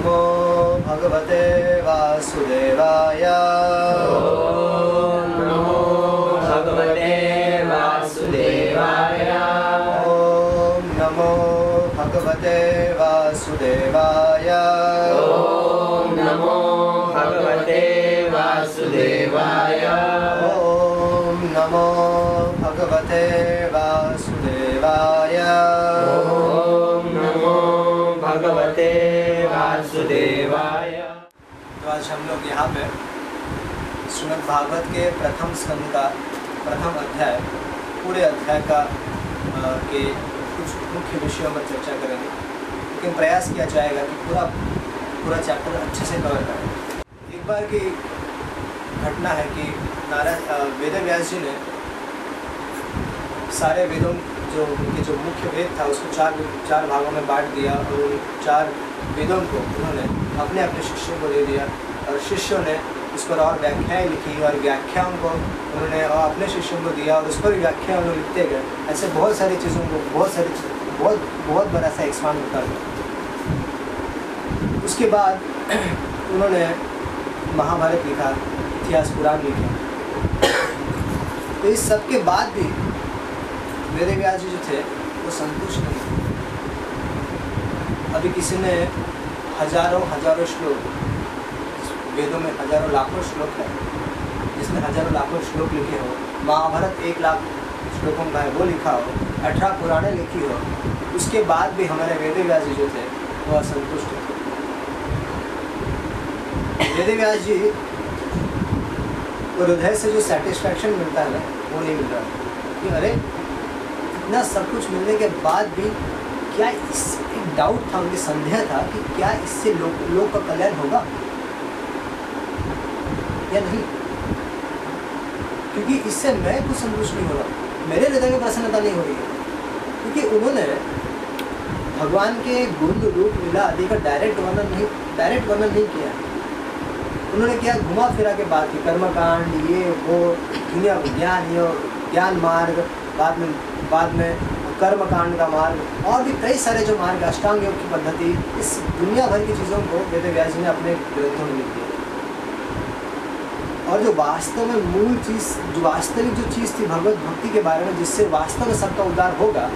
नमो भगवते वासुदेवाय यहाँ पे श्रीमद् भागवत के प्रथम स्कंद का प्रथम अध्याय पूरे अध्याय का अ, के कुछ मुख्य विषयों पर चर्चा करेंगे। लेकिन प्रयास किया जाएगा कि पूरा पूरा चैप्टर अच्छे से कवर करें। एक बार की घटना है कि नारायण वेद व्यास जी ने सारे वेदों जो उनके जो मुख्य वेद था उसको चार चार भागों में बांट दिया और उन चार वेदों को उन्होंने अपने अपने शिष्यों को दे दिया। और शिष्यों ने उस पर और व्याख्याएँ लिखी और व्याख्याओं को उन्होंने और अपने शिष्यों को दिया और उस पर व्याख्या उन्होंने लिखते गए। ऐसे बहुत सारी चीज़ों को, बहुत सारी बहुत बहुत बड़ा सा एक्सपांड होता गया उसके बाद उन्होंने महाभारत लिखा, इतिहास पुराण लिखा। तो इस सब के बाद भी मेरे व्यास जी जो थे, वो संतुष्ट नहीं। अभी किसी ने हज़ारों हज़ारों श्लोक वेदों में हज़ारों लाखों श्लोक है। जिसमें हज़ारों लाखों श्लोक लिखे हो, महाभारत एक लाख श्लोकों का है, वो लिखा हो, अठारह पुराणे लिखी हो, उसके बाद भी हमारे वेद व्यास जी जो थे, वो असंतुष्ट थे। वेद व्यास जी को हृदय से जो सेटिस्फैक्शन मिलता है ना, वो नहीं मिल रहा। कि अरे, इतना सब कुछ मिलने के बाद भी क्या इस, एक डाउट था, उनकी संदेह था कि क्या इससे लोग लोग का कल्याण होगा? या नहीं? क्योंकि इससे मैं कुछ संतुष्ट नहीं हो रहा। मेरे हृदय में प्रसन्नता नहीं हो रही है। क्योंकि उन्होंने भगवान के गुण, रूप, लीला आदि का डायरेक्ट वर्णन नहीं डायरेक्ट वर्णन नहीं किया। उन्होंने क्या घुमा फिरा के बात की कर्मकांड, ये, वो, दुनिया ज्ञान, ये, ज्ञान मार्ग, बाद में बाद में कर्म कांड का मार्ग, और भी कई सारे जो मार्ग, अष्टांग योग की पद्धति, इस दुनिया भर की चीज़ों को वेद व्यास जी ने अपने ग्रंथों में लिख दिया। और जो वास्तव में मूल चीज़, जो वास्तविक जो चीज़ थी भगवत भक्ति के बारे में, जिससे वास्तव में सबका उद्धार होगा,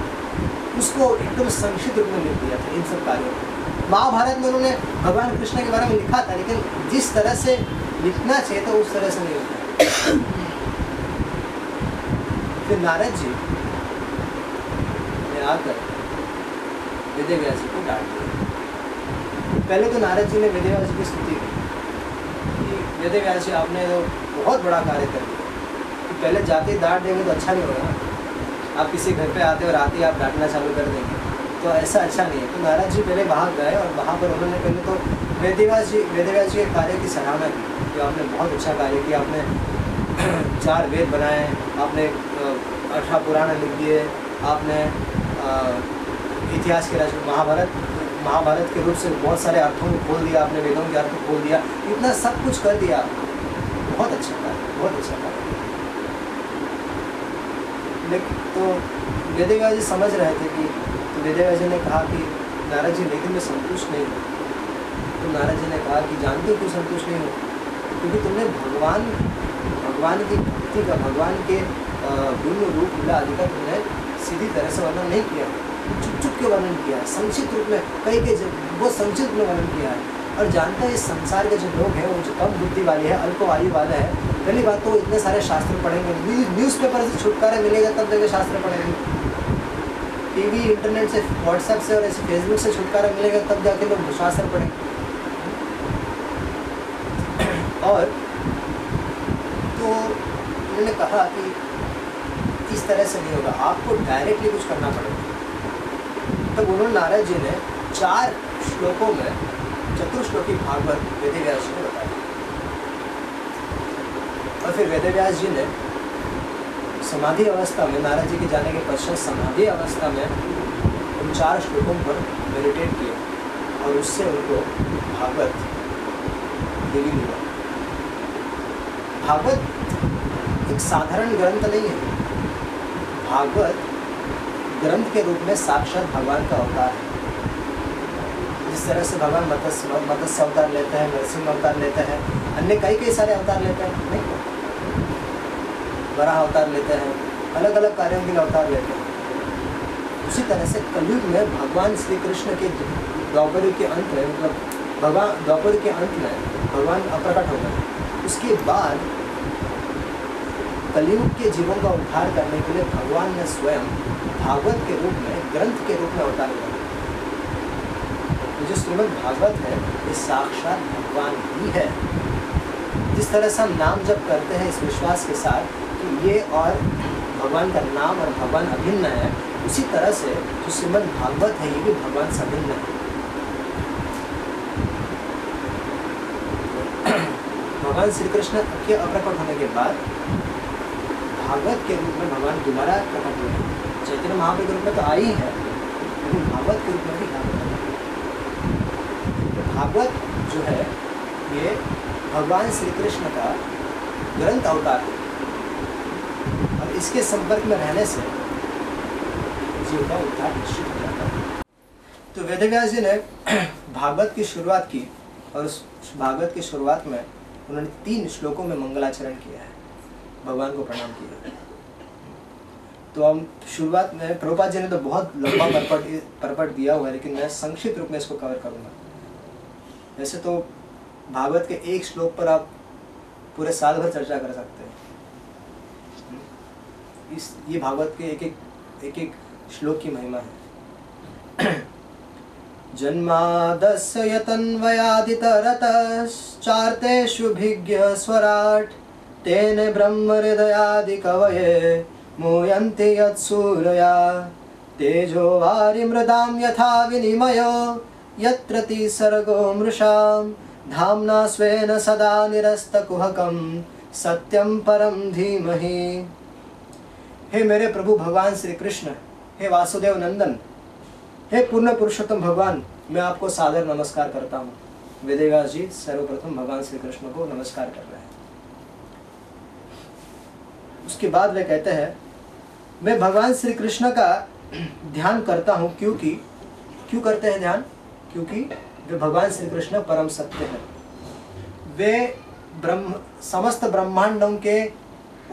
उसको एकदम संक्षिप्त रूप में लिख दिया था इन सब कार्यों में महाभारत में उन्होंने भगवान कृष्ण के बारे में लिखा था, लेकिन जिस तरह से लिखना चाहिए था, उस तरह से नहीं लिखा। फिर नारद जी ने आकर वेद व्यास जी को डांट दिया। पहले तो नारद जी ने वेद व्यास जी की स्तुति की। कि वेद व्यास जी आपने तो बहुत बड़ा कार्य कर दिया। कि पहले ही डांट देंगे तो अच्छा नहीं होगा आप किसी घर पे आते और आते आप डांटना चालू कर देंगे। तो ऐसा अच्छा नहीं है। तो नारद जी पहले वहाँ गए और वहाँ पर उन्होंने पहले तो वेदव्यास जी वेदव्यास जी के कार्य की सराहना की कि आपने बहुत अच्छा कार्य किया। आपने चार वेद बनाए, आपने अठारह पुराण लिख दिए, आपने इतिहास के राज महाभारत महाभारत के रूप से बहुत सारे अर्थों को खोल दिया, आपने वेदों के अर्थ खोल दिया, इतना सब कुछ कर दिया। बहुत अच्छा कार्य बहुत अच्छा कार्य लेकिन तो वेदव्यास जी समझ रहे थे कि तो वेदव्यास जी ने कहा कि नारद जी लेकिन मैं संतुष्ट नहीं हूँ। तो नारद जी ने कहा कि जानते हो क्यों संतुष्ट नहीं हो? क्योंकि तुमने भगवान भगवान की भक्ति का, भगवान के गुण रूप, लीला आदि का तुमने सीधी तरह से वर्णन नहीं किया। चुप चुप के वर्णन किया है। संक्षिप्त रूप में कई के बहुत संक्षिप्त में वर्णन किया है। और जानता है इस संसार के जो लोग हैं, वो जो कम बुद्धि वाले हैं अल्प आयु वाले हैं, पहली बात तो इतने सारे शास्त्र पढ़ेंगे। न्यूज़ पेपर से छुटकारा मिलेगा तब जाके शास्त्र पढ़ेंगे। टीवी इंटरनेट से व्हाट्सएप से और ऐसे फेसबुक से छुटकारा मिलेगा तब जाके लोग शास्त्र पढ़ेंगे। और तो उन्होंने कहा कि इस तरह से नहीं होगा। आपको डायरेक्टली कुछ करना पड़ेगा। तब उन्होंने नारद जी ने चार श्लोकों में चतुर्श्लोकी भागवत वेदव्यास जी ने बताया। और फिर वेद व्यास जी ने समाधि अवस्था में नारद जी के जाने के पश्चात समाधि अवस्था में उन चार श्लोकों पर मेडिटेट किया और उससे उनको भागवत दिली हुआ भागवत एक साधारण ग्रंथ नहीं है। भागवत ग्रंथ के रूप में साक्षात भगवान का अवतार है। जिस तरह से भगवान मत्स्य मत्स्य अवतार लेते हैं, नरसिंह अवतार लेते हैं, अन्य कई कई सारे अवतार लेते हैं, नहीं? बड़ा अवतार लेते हैं अलग अलग कार्यों के लिए अवतार लेते हैं। उसी तरह से कलयुग में भगवान श्री कृष्ण के द्वापर के अंत में मतलब भगवान द्वापर के अंत में भगवान अप्रकट हो गए। उसके बाद कलयुग के जीवों का उद्धार करने के लिए भगवान ने स्वयं भागवत के रूप में, ग्रंथ के रूप में अवतार लिया। तो जो श्रीमद भागवत है, ये साक्षात भगवान ही है। जिस तरह से हम नाम जब करते हैं इस विश्वास के साथ, कि ये और भगवान का नाम और भगवान अभिन्न है, उसी तरह से जो श्रीमद भागवत है, ये भी भगवान से अभिन्न है। भगवान श्री कृष्ण के अप्रकट होने के बाद भागवत के रूप में भगवान दोबारा प्रकट हुए चैतन्य महाप्रभु के रूप में तो आई है, लेकिन भागवत के रूप में भी यहाँ तो भागवत जो है, ये भगवान श्री कृष्ण का ग्रंथ अवतार है। और इसके संपर्क में रहने से जीव का उद्धार निश्चित हो जाता है। तो वेदव्यास जी ने भागवत की शुरुआत की और उस भागवत की शुरुआत में उन्होंने तीन श्लोकों में मंगलाचरण किया है। भगवान को प्रणाम किया। तो हम शुरुआत में प्रभुपाद जी ने तो बहुत लंबा परपट परपट दिया हुआ है, लेकिन मैं संक्षिप्त रूप में इसको कवर करूँगा। वैसे तो भागवत के एक श्लोक पर आप पूरे साल भर चर्चा कर सकते हैं। इस, ये भागवत के एक एक एक एक श्लोक की महिमा है। जन्मादस्य यतन्वयादितरतश्चार्तेषु भिज्ञ स्वराट्। तेन ब्रह्महृदयादिकवये मूयन्ति यत्सूरया। तेजो वारिमृदां यथा विनिमयो, यत्र सर्गो मृषां धाम्ना स्वेन सदा निरस्तकुहकं सत्यं परं धीमहि। हे मेरे प्रभु, भगवान श्री कृष्ण, हे वासुदेव नंदन, हे पूर्ण पुरुषोत्तम भगवान, मैं आपको सादर नमस्कार करता हूँ। वेदेव्यास जी सर्वप्रथम भगवान श्री कृष्ण को नमस्कार कर रहे हैं। उसके बाद वे कहते हैं, मैं भगवान श्री कृष्ण का ध्यान करता हूँ, क्योंकि, क्यों करते हैं ध्यान? क्योंकि वे भगवान श्री कृष्ण परम सत्य हैं। वे ब्रह्म, समस्त ब्रह्मांडों के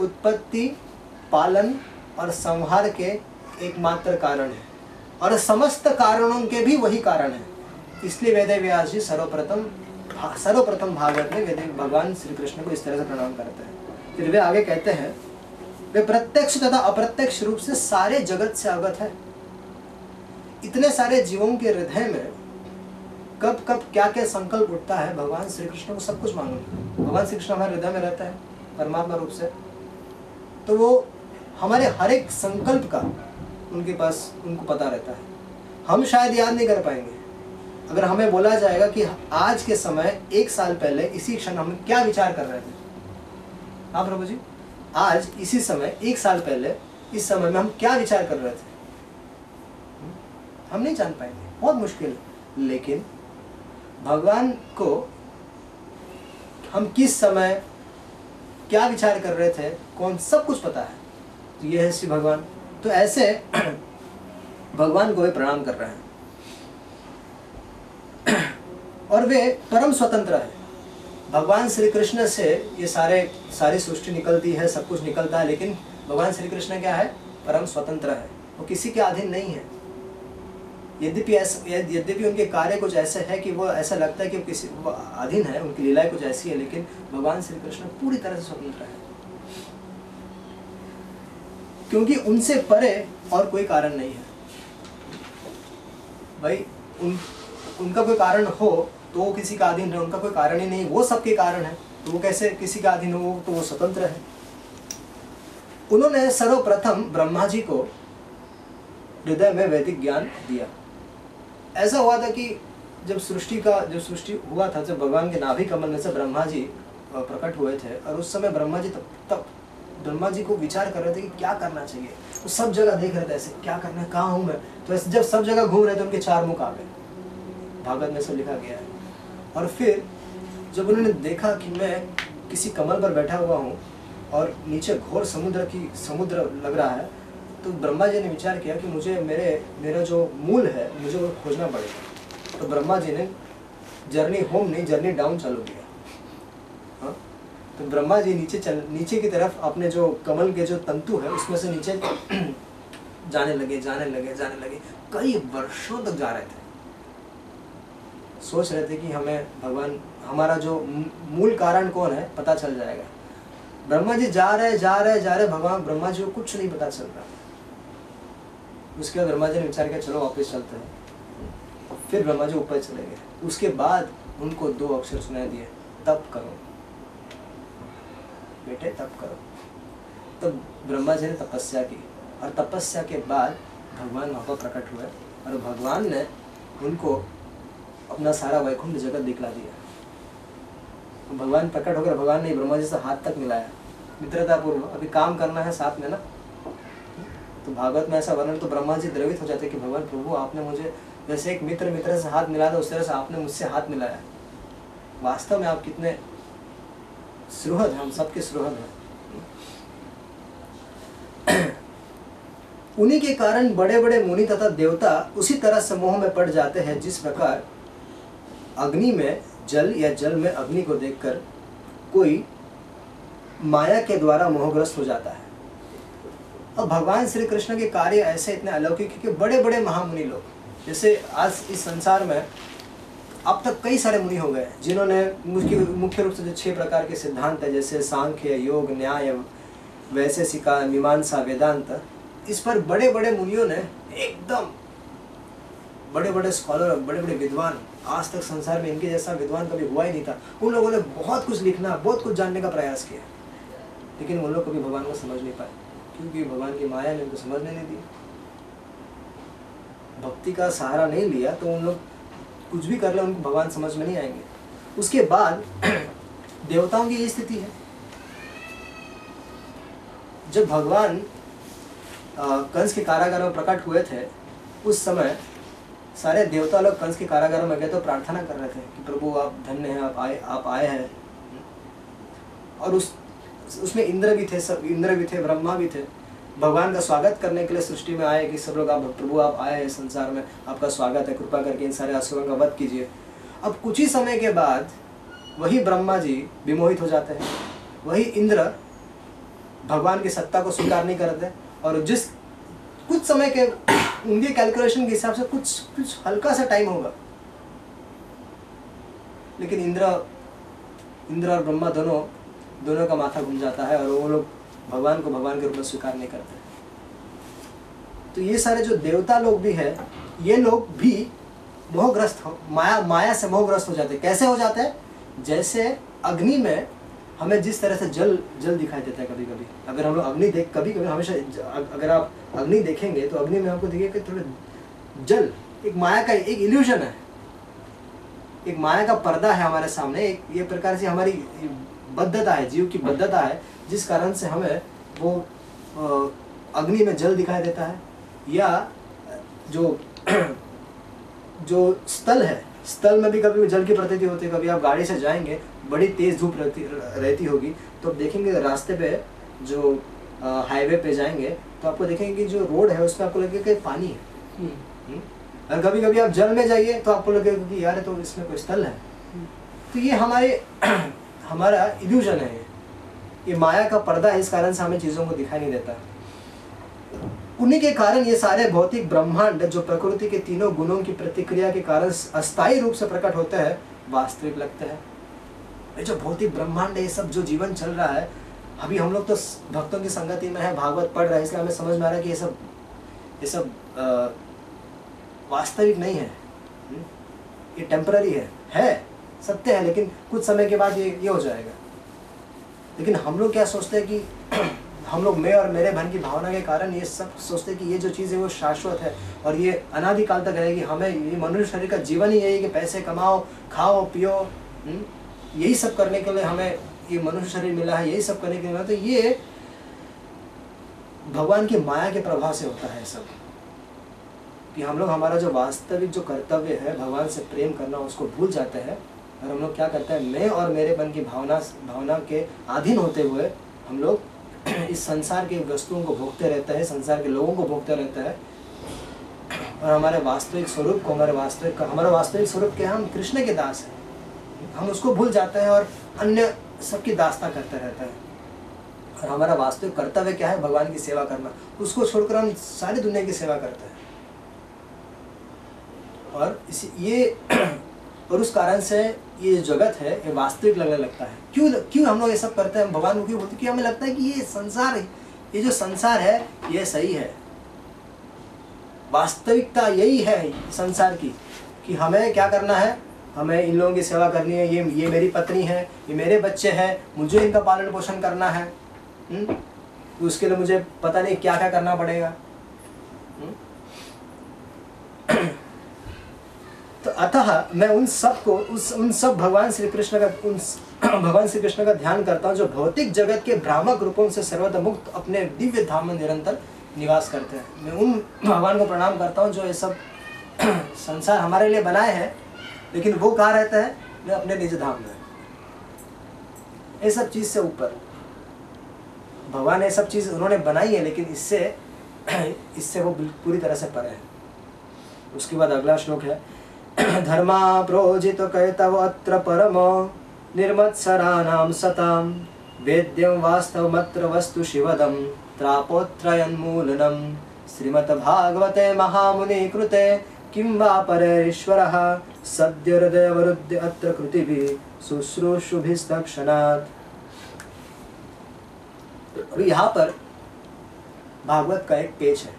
उत्पत्ति, पालन और संहार के एकमात्र कारण है और समस्त कारणों के भी वही कारण है। इसलिए वेद व्यास जी सर्वप्रथम सर्वप्रथम भागवत में वेद भगवान श्री कृष्ण को इस तरह से प्रणाम करते हैं। फिर वे आगे कहते हैं वे प्रत्यक्ष तथा अप्रत्यक्ष रूप से सारे जगत से अवगत है। इतने सारे जीवों के हृदय में कब कब क्या क्या संकल्प उठता है, भगवान श्री कृष्ण को सब कुछ मालूम भगवान श्री कृष्ण हमारे हृदय में रहता है, परमात्मा रूप से। तो वो हमारे हर एक संकल्प का उनके पास, उनको पता रहता है। हम शायद याद नहीं कर पाएँगे। अगर हमें बोला जाएगा कि आज के समय, एक साल पहले, इसी क्षण हम क्या विचार कर रहे थे। हाँ प्रभु जी आज, इसी समय, एक साल पहले, इस समय में हम क्या विचार कर रहे थे? हम नहीं जान पाएँगे। बहुत मुश्किल। है लेकिन, भगवान को हम किस समय क्या विचार कर रहे थे, कौन सब कुछ पता है तो ये है श्री भगवान। तो ऐसे भगवान को वे प्रणाम कर रहे हैं। और वे परम स्वतंत्र है। भगवान श्री कृष्ण से ये सारे, सारी सृष्टि निकलती है, सब कुछ निकलता है, लेकिन भगवान श्री कृष्ण क्या है? परम स्वतंत्र है। वो किसी के अधीन नहीं है। यद्यपि ऐसा यद्यपि उनके कार्य कुछ ऐसे है कि वो ऐसा लगता है कि वो किसी, वो अधीन है, उनकी लीलाएँ कुछ ऐसी है, लेकिन भगवान श्री कृष्ण पूरी तरह से स्वतंत्र है। क्योंकि उनसे परे और कोई कारण नहीं है। भाई, उन, उनका कोई कारण हो तो वो किसी का अधीन है, उनका कोई कारण ही नहीं, वो सबके कारण है। तो वो कैसे किसी का अधीन हो तो वो स्वतंत्र है। उन्होंने सर्वप्रथम ब्रह्मा जी को हृदय में वैदिक ज्ञान दिया। ऐसा हुआ था कि जब सृष्टि का, जब सृष्टि हुआ था, जब भगवान के नाभि कमल में से ब्रह्मा जी प्रकट हुए थे, और उस समय ब्रह्मा जी तब तब ब्रह्मा जी को विचार कर रहे थे कि क्या करना चाहिए। वो सब जगह देख रहे थे ऐसे, क्या करना है, कहाँ हूँ मैं? तो ऐसे जब सब जगह घूम रहे थे, उनके चार मुख आ गए। भागवत में से लिखा गया है। और फिर जब उन्होंने देखा कि मैं किसी कमल पर बैठा हुआ हूँ और नीचे घोर समुद्र की, समुद्र लग रहा है तो ब्रह्मा जी ने विचार किया कि मुझे मेरे, मेरा जो मूल है, मुझे वो खोजना पड़ेगा। तो ब्रह्मा जी ने जर्नी होम नहीं, जर्नी डाउन चालू किया। हाँ? तो ब्रह्मा जी नीचे चल, नीचे की तरफ़ अपने जो कमल के जो तंतु है, उसमें से नीचे जाने लगे जाने लगे जाने लगे। कई वर्षों तक जा रहे थे। सोच रहे थे कि हमें भगवान, हमारा जो मूल कारण कौन है, पता चल जाएगा। ब्रह्मा जी जा रहे जा रहे जा रहे, भगवान ब्रह्मा जी को कुछ नहीं पता चल रहा। उसके बाद ब्रह्मा जी ने विचार किया, चलो वापस चलते हैं। फिर ब्रह्मा जी ऊपर चले गए। उसके बाद उनको दो अक्षर सुनाई दिए तब करो। बेटे तब करो। तब ब्रह्मा जी ने तपस्या की। और तपस्या के बाद भगवान वहाँ पर प्रकट हुए और भगवान ने उनको अपना सारा वैकुंठ जगत दिखला दिया। तो भगवान प्रकट होकर भगवान ने ब्रह्मा जी से हाथ तक मिलाया। मित्रता पूर्व अभी काम करना है साथ में ना? तो भागवत में ऐसा वर्णन तो ब्रह्मा जी द्रवित हो जाते कि भगवान प्रभु, आपने मुझे जैसे एक मित्र मित्र से हाथ मिलाया था, उस तरह से आपने मुझसे हाथ मिलाया। वास्तव में आप कितने सुहृद हम सबके सुहृद हैं। उन्हीं के कारण बड़े बड़े मुनि तथा देवता उसी तरह समूह में पड़ जाते हैं, जिस प्रकार अग्नि में, जल या जल में अग्नि को देखकर कोई माया के द्वारा मोहग्रस्त हो जाता है। अब भगवान श्री कृष्ण के कार्य ऐसे इतने अलौकिक कि बड़े बड़े महामुनि लोग, जैसे आज इस संसार में अब तक कई सारे मुनि हो गए जिन्होंने मुख्य मुख्य रूप से जो छह प्रकार के सिद्धांत है, जैसे सांख्य, योग, न्याय वैशेषिका मीमांसा, वेदांत, इस पर बड़े बड़े मुनियों ने एकदम बड़े बड़े स्कॉलर बड़े बड़े विद्वान आज तक संसार में इनके जैसा विद्वान कभी हुआ ही नहीं था। उन लोगों ने बहुत कुछ लिखना, बहुत कुछ जानने का प्रयास किया। लेकिन उन लोग कभी भगवान को समझ नहीं पाए, क्योंकि भगवान की माया ने उनको समझने नहीं दी। भक्ति का सहारा नहीं लिया तो उन लोग कुछ भी कर ले, उनको भगवान समझ में नहीं आएँगे। उसके बाद देवताओं की ये स्थिति है। जब भगवान कंस के कारागार में प्रकट हुए थे, उस समय सारे देवता लोग कंस के कारागार में गए तो प्रार्थना कर रहे थे कि प्रभु, आप धन्य हैं, आप आए आप आए हैं। और उस, उसमें इंद्र भी थे, सब इंद्र भी थे, ब्रह्मा भी थे। भगवान का स्वागत करने के लिए सृष्टि में आए कि सब लोग, आप प्रभु, आप आए हैं संसार में, आपका स्वागत है, कृपा करके इन सारे असुरों का वध कीजिए। अब कुछ ही समय के बाद वही ब्रह्मा जी विमोहित हो जाते हैं। वही इंद्र भगवान की सत्ता को स्वीकार नहीं करते और जिस कुछ समय के, उनके कैलकुलेशन के हिसाब से कुछ कुछ हल्का सा टाइम होगा। लेकिन इंद्र इंद्र और ब्रह्मा दोनों दोनों का माथा घूम जाता है और वो लोग भगवान को भगवान के रूप में स्वीकार नहीं करते। तो ये सारे जो देवता लोग भी है, ये लोग भी मोहग्रस्त हो, माया माया से मोहग्रस्त हो जाते कैसे हो जाते हैं? जैसे अग्नि में हमें जिस तरह से जल जल दिखाई देता है कभी कभी अगर हम लोग अग्नि देख कभी कभी हमेशा अगर आप अग्नि देखेंगे तो अग्नि में आपको दिखेगा कि थोड़े जल, एक माया का एक इल्यूजन है। एक माया का पर्दा है हमारे सामने, एक ये प्रकार से हमारी बद्धता है, जीव की बद्धता है, जिस कारण से हमें वो अग्नि में जल दिखाई देता है। या, जो जो स्थल है, स्थल में भी कभी जल की प्रतीति होती है, कभी आप गाड़ी से जाएँगे बड़ी तेज धूप रहती रहती होगी तो आप देखेंगे रास्ते पे जो हाईवे पे जाएँगे तो आपको देखेंगे कि जो रोड है उसमें आपको लगेगा कि पानी है। हम्म? और कभी कभी आप जल में जाइए तो आपको लगेगा कि यार तो इसमें कोई स्थल है। तो ये हमारे हमारा इल्यूजन है ये। ये माया का पर्दा है इस कारण से हमें चीज़ों को दिखाई नहीं देता। उन्हीं के कारण ये सारे भौतिक ब्रह्मांड जो प्रकृति के तीनों गुणों की प्रतिक्रिया के कारण अस्थायी रूप से प्रकट होते हैं वास्तविक लगते हैं। ये जो भौतिक ब्रह्मांड है, ये सब जो जीवन चल रहा है, अभी हम लोग तो भक्तों की संगति में है, भागवत पढ़ रहे हैं, इसलिए हमें समझ में आ रहा है कि ये सब ये सब वास्तविक नहीं है। हम्म? ये टेम्पररी है। है, सत्य है, लेकिन कुछ समय के बाद ये ये हो जाएगा। लेकिन हम लोग क्या सोचते हैं कि हम लोग मैं और मेरे बहन की भावना के कारण ये सब सोचते हैं कि ये जो चीज़ है, वो शाश्वत है और ये अनादिकाल तक रहेगी। हमें ये मनुष्य शरीर का जीवन ही यही है कि पैसे कमाओ, खाओ, पियो। हम्म? यही सब करने के लिए हमें ये मनुष्य शरीर मिला है, यही सब करने के लिए मिला तो ये भगवान की माया के प्रभाव से होता है सब। कि हम लोग, हमारा जो वास्तविक जो कर्तव्य है भगवान से प्रेम करना, उसको भूल जाते हैं। और हम लोग क्या करते हैं, मैं और मेरे मन की भावना भावना के अधीन होते हुए हम लोग इस संसार के वस्तुओं को भोगते रहते हैं, संसार के लोगों को भोगते रहते हैं। और हमारे वास्तविक स्वरूप को, हमारे वास्तविक, हमारा वास्तविक स्वरूप क्या हम कृष्ण के दास हैं। हम उसको भूल जाते हैं और अन्य सबकी दास्ता करते रहते हैं। और हमारा वास्तविक कर्तव्य क्या है? भगवान की सेवा करना। उसको छोड़कर हम सारी दुनिया की सेवा करते हैं। और इसी, ये और उस कारण से ये जगत है, ये वास्तविक लगने लगता है। क्यों क्यों हम लोग ये सब करते हैं? भगवान को क्यों बोलते? क्योंकि हमें लगता है कि ये संसार ये जो संसार है, ये सही है। वास्तविकता यही है संसार की, कि हमें क्या करना है? हमें इन लोगों की सेवा करनी है, ये ये मेरी पत्नी है, ये मेरे बच्चे हैं, मुझे इनका पालन पोषण करना है। हुँ? तो उसके लिए मुझे पता नहीं क्या क्या करना पड़ेगा। तो अतः मैं उन सबको उस, उन सब भगवान श्री कृष्ण का, उन भगवान श्री कृष्ण का ध्यान करता हूँ, जो भौतिक जगत के भ्रामक रूपों से सर्वदा मुक्त अपने दिव्य धाम में निरंतर निवास करते हैं। मैं उन भगवान को प्रणाम करता हूँ, जो ये सब संसार हमारे लिए बनाए हैं। लेकिन वो कहाँ रहता है? मैं अपने निज धाम में। ये सब चीज़ से ऊपर। भगवान ये सब चीज़ उन्होंने बनाई है, लेकिन इससे इससे वो पूरी तरह से परे है। उसके बाद अगला श्लोक है, धर्मा प्रोजित कैतव अत्र परम निर्मत्सराणां सतां, वेद्यं वास्तवमत्र वस्तु शिवदं, त्रापोत्रयन्मूलनं। श्रीमद्भागवते महामुनि कृते किं वा परेश्वरः सद्य हृदयवरुद्ध अत्र कृतिभिः शुश्रूषुभिस्तक्षणात्। अभी यहाँ पर भागवत का एक पेज है।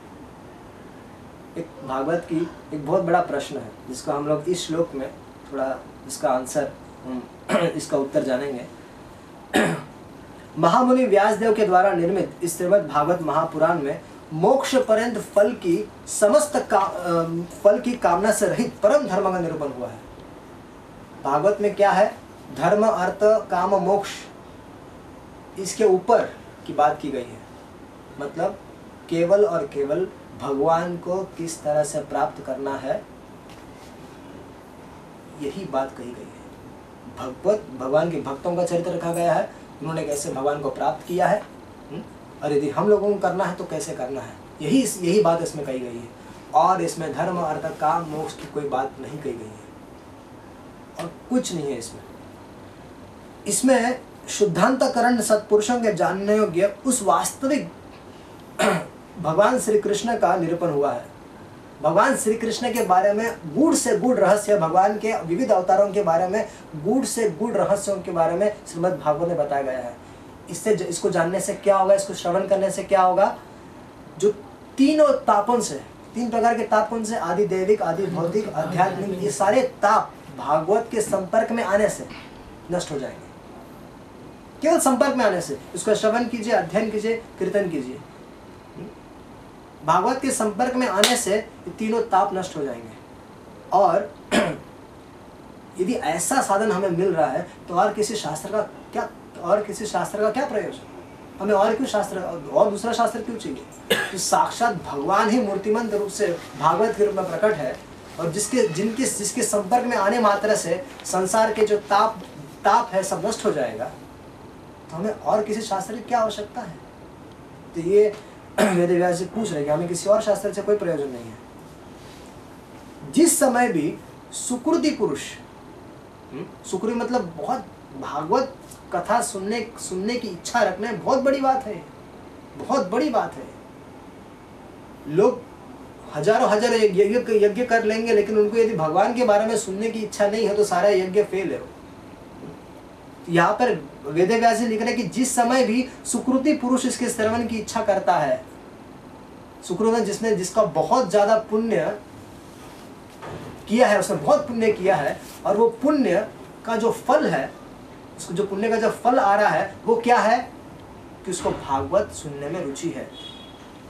एक भागवत की एक बहुत बड़ा प्रश्न है, जिसको हम लोग इस श्लोक में थोड़ा इसका आंसर इसका उत्तर जानेंगे। महामुनि व्यासदेव के द्वारा निर्मित इस श्रीमद् भागवत महापुराण में मोक्ष पर्यंत फल की समस्त का, फल की कामना से रहित परम धर्म का निरूपण हुआ है। भागवत में क्या है? धर्म अर्थ काम मोक्ष इसके ऊपर की बात की गई है। मतलब केवल और केवल भगवान को किस तरह से प्राप्त करना है यही बात कही गई है। भगवत भगवान के भक्तों का चरित्र रखा गया है। उन्होंने कैसे भगवान को प्राप्त किया है? और यदि हम लोगों को करना है तो कैसे करना है? यही यही बात इसमें कही गई है। और इसमें धर्म, अर्थ, काम, मोक्ष की कोई बात नहीं कही गई है। और कुछ नहीं है इसमें। इसमें शुद्धांतकरण सत्पुरुषों के जानने योग्य उस वास्तविक भगवान श्री कृष्ण का निरूपण हुआ है। भगवान श्री कृष्ण के बारे में गुड़ से गुड़ रहस्य, भगवान के विविध अवतारों के बारे में गूढ़ से गुड़ रहस्यों के बारे में श्रीमद् भागवत में बताया गया है। इससे इसको जानने से क्या होगा इसको श्रवण करने से क्या होगा? जो तीनों तापों से? तीन प्रकार के ताप कौन से? आदि दैविक आदि भौतिक आध्यात्मिक ये सारे ताप भागवत के संपर्क में आने से नष्ट हो जाएँगे। केवल संपर्क में आने से इसका श्रवण कीजिए अध्ययन कीजिए कीर्तन कीजिए। भागवत के संपर्क में आने से ये तीनों ताप नष्ट हो जाएँगे। और यदि ऐसा साधन हमें मिल रहा है तो और किसी शास्त्र का क्या और किसी शास्त्र का क्या प्रयोजन? हमें और क्यों शास्त्र, और दूसरा शास्त्र क्यों चाहिए? तो साक्षात भगवान ही मूर्तिमंत रूप से भागवत के रूप में प्रकट है और जिसके, जिनके, जिसके संपर्क में आने मात्र से संसार के जो ताप ताप है सब नष्ट हो जाएगा। तो हमें और किसी शास्त्र की क्या आवश्यकता है? तो ये वेद व्यास जी पूछ रहे कि हमें किसी और शास्त्र से कोई प्रयोजन नहीं है। जिस समय भी सुकृति पुरुष, सुकृति मतलब बहुत भागवत कथा सुनने सुनने की इच्छा रखना बहुत बड़ी बात है। बहुत बड़ी बात है। लोग हज़ारों हज़ार यज्ञ यज्ञ कर लेंगे, लेकिन उनको यदि भगवान के बारे में सुनने की इच्छा नहीं है तो सारा यज्ञ फेल है। यहाँ पर वेद व्यास लिख रहे कि जिस समय भी सुकृति पुरुष इसके श्रवण की इच्छा करता है, सुकृत जिसने, जिसका बहुत ज़्यादा पुण्य किया है, उसने बहुत पुण्य किया है, और वो पुण्य का जो फल है उसको जो पुण्य का जो फल आ रहा है, वो क्या है? कि उसको भागवत सुनने में रुचि है।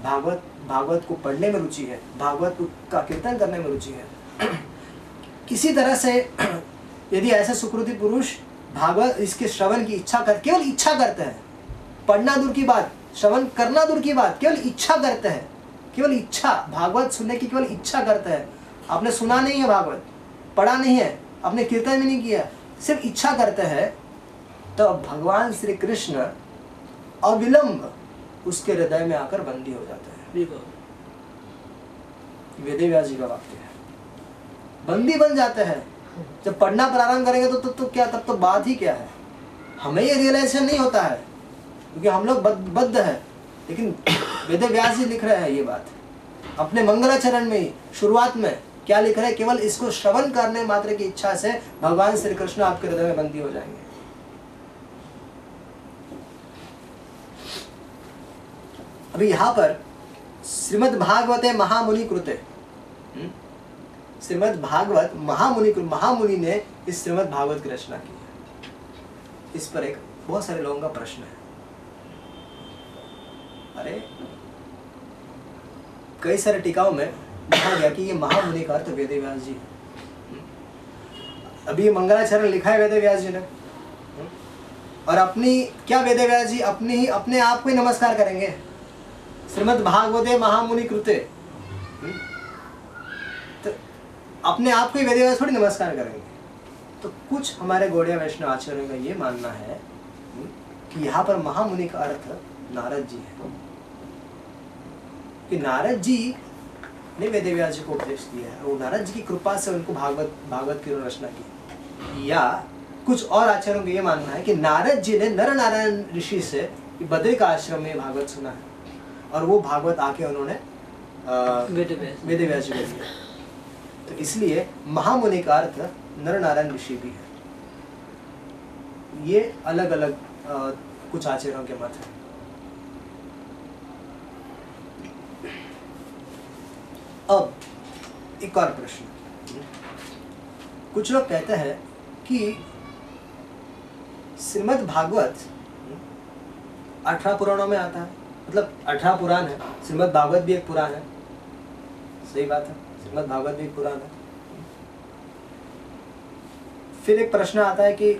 भागवत भागवत को पढ़ने में रुचि है। भागवत का कीर्तन करने में रुचि है। किसी तरह से यदि ऐसे सुकृति पुरुष भागवत, इसके श्रवण की इच्छा कर, केवल इच्छा करते हैं। पढ़ना दूर की बात, श्रवण करना दूर की बात, केवल इच्छा करते हैं। केवल इच्छा, भागवत सुनने की केवल इच्छा करते हैं। आपने सुना नहीं है भागवत, पढ़ा नहीं है, आपने कीर्तन भी नहीं किया, सिर्फ़ इच्छा करते हैं। तो भगवान श्री कृष्ण अविलंब उसके हृदय में आकर बंदी हो जाते हैं। वेदे व्यास जी का वाक्य है। बंदी बन जाते हैं। जब पढ़ना प्रारंभ करेंगे तो, तो, तो क्या तब तो बात ही क्या है? हमें ये रियलाइजेशन नहीं होता है क्योंकि हम लोग बद्ध बद्ध है। लेकिन वेद व्यास जी लिख रहे हैं ये बात। अपने मंगलाचरण में ही शुरुआत में क्या लिख रहे हैं? केवल इसको श्रवण करने मात्र की इच्छा से भगवान श्री कृष्ण आपके हृदय में बंदी हो जाएँगे। अभी यहाँ पर श्रीमद् भागवते महामुनि कृत हम्म? श्रीमद् भागवत महामुनि महामुनि ने इस श्रीमद् भागवत की रचना की है इस पर एक बहुत सारे लोगों का प्रश्न है अरे, कई सारे टीकाओं में लिखा गया कि ये महामुनि का अर्थ वेद व्यास जी हम्म? अभी मंगलाचरण लिखा है वेद व्यास जी ने हम्म? और अपनी, क्या वेद व्यास जी, अपनी ही, अपने आप को ही नमस्कार करेंगे श्रीमद भागवते महामुनि कृते। हम्म? तो अपने आप को ही वेद थोड़ी नमस्कार करेंगे। तो कुछ हमारे गौड़िया वैष्णव आचार्यों का ये मानना है हम्म, कि यहाँ पर महामुनि का अर्थ नारद जी है। कि नारद जी ने वेद व्यास जी को उपदेश दिया है वो नारद जी की कृपा से उनको भागवत भागवत की रचना की। या कुछ और आचार्यों का ये मानना है कि नारद जी ने नर नारायण ऋषि से बद्रिक आश्रम में भागवत सुना है। और वो भागवत आके उन्होंने वेद व्यास। जी। तो इसलिए महामुनि का अर्थ नर नारायण ऋषि भी है। ये अलग अलग कुछ आचार्यों के मत है। अब एक और प्रश्न। कुछ लोग कहते हैं कि श्रीमद् भागवत अठारह पुराणों में आता है। मतलब अठारह पुराण है। श्रीमद भागवत भी एक पुराण है। सही बात है। श्रीमद भागवत भी एक पुराण है। फिर एक प्रश्न आता है कि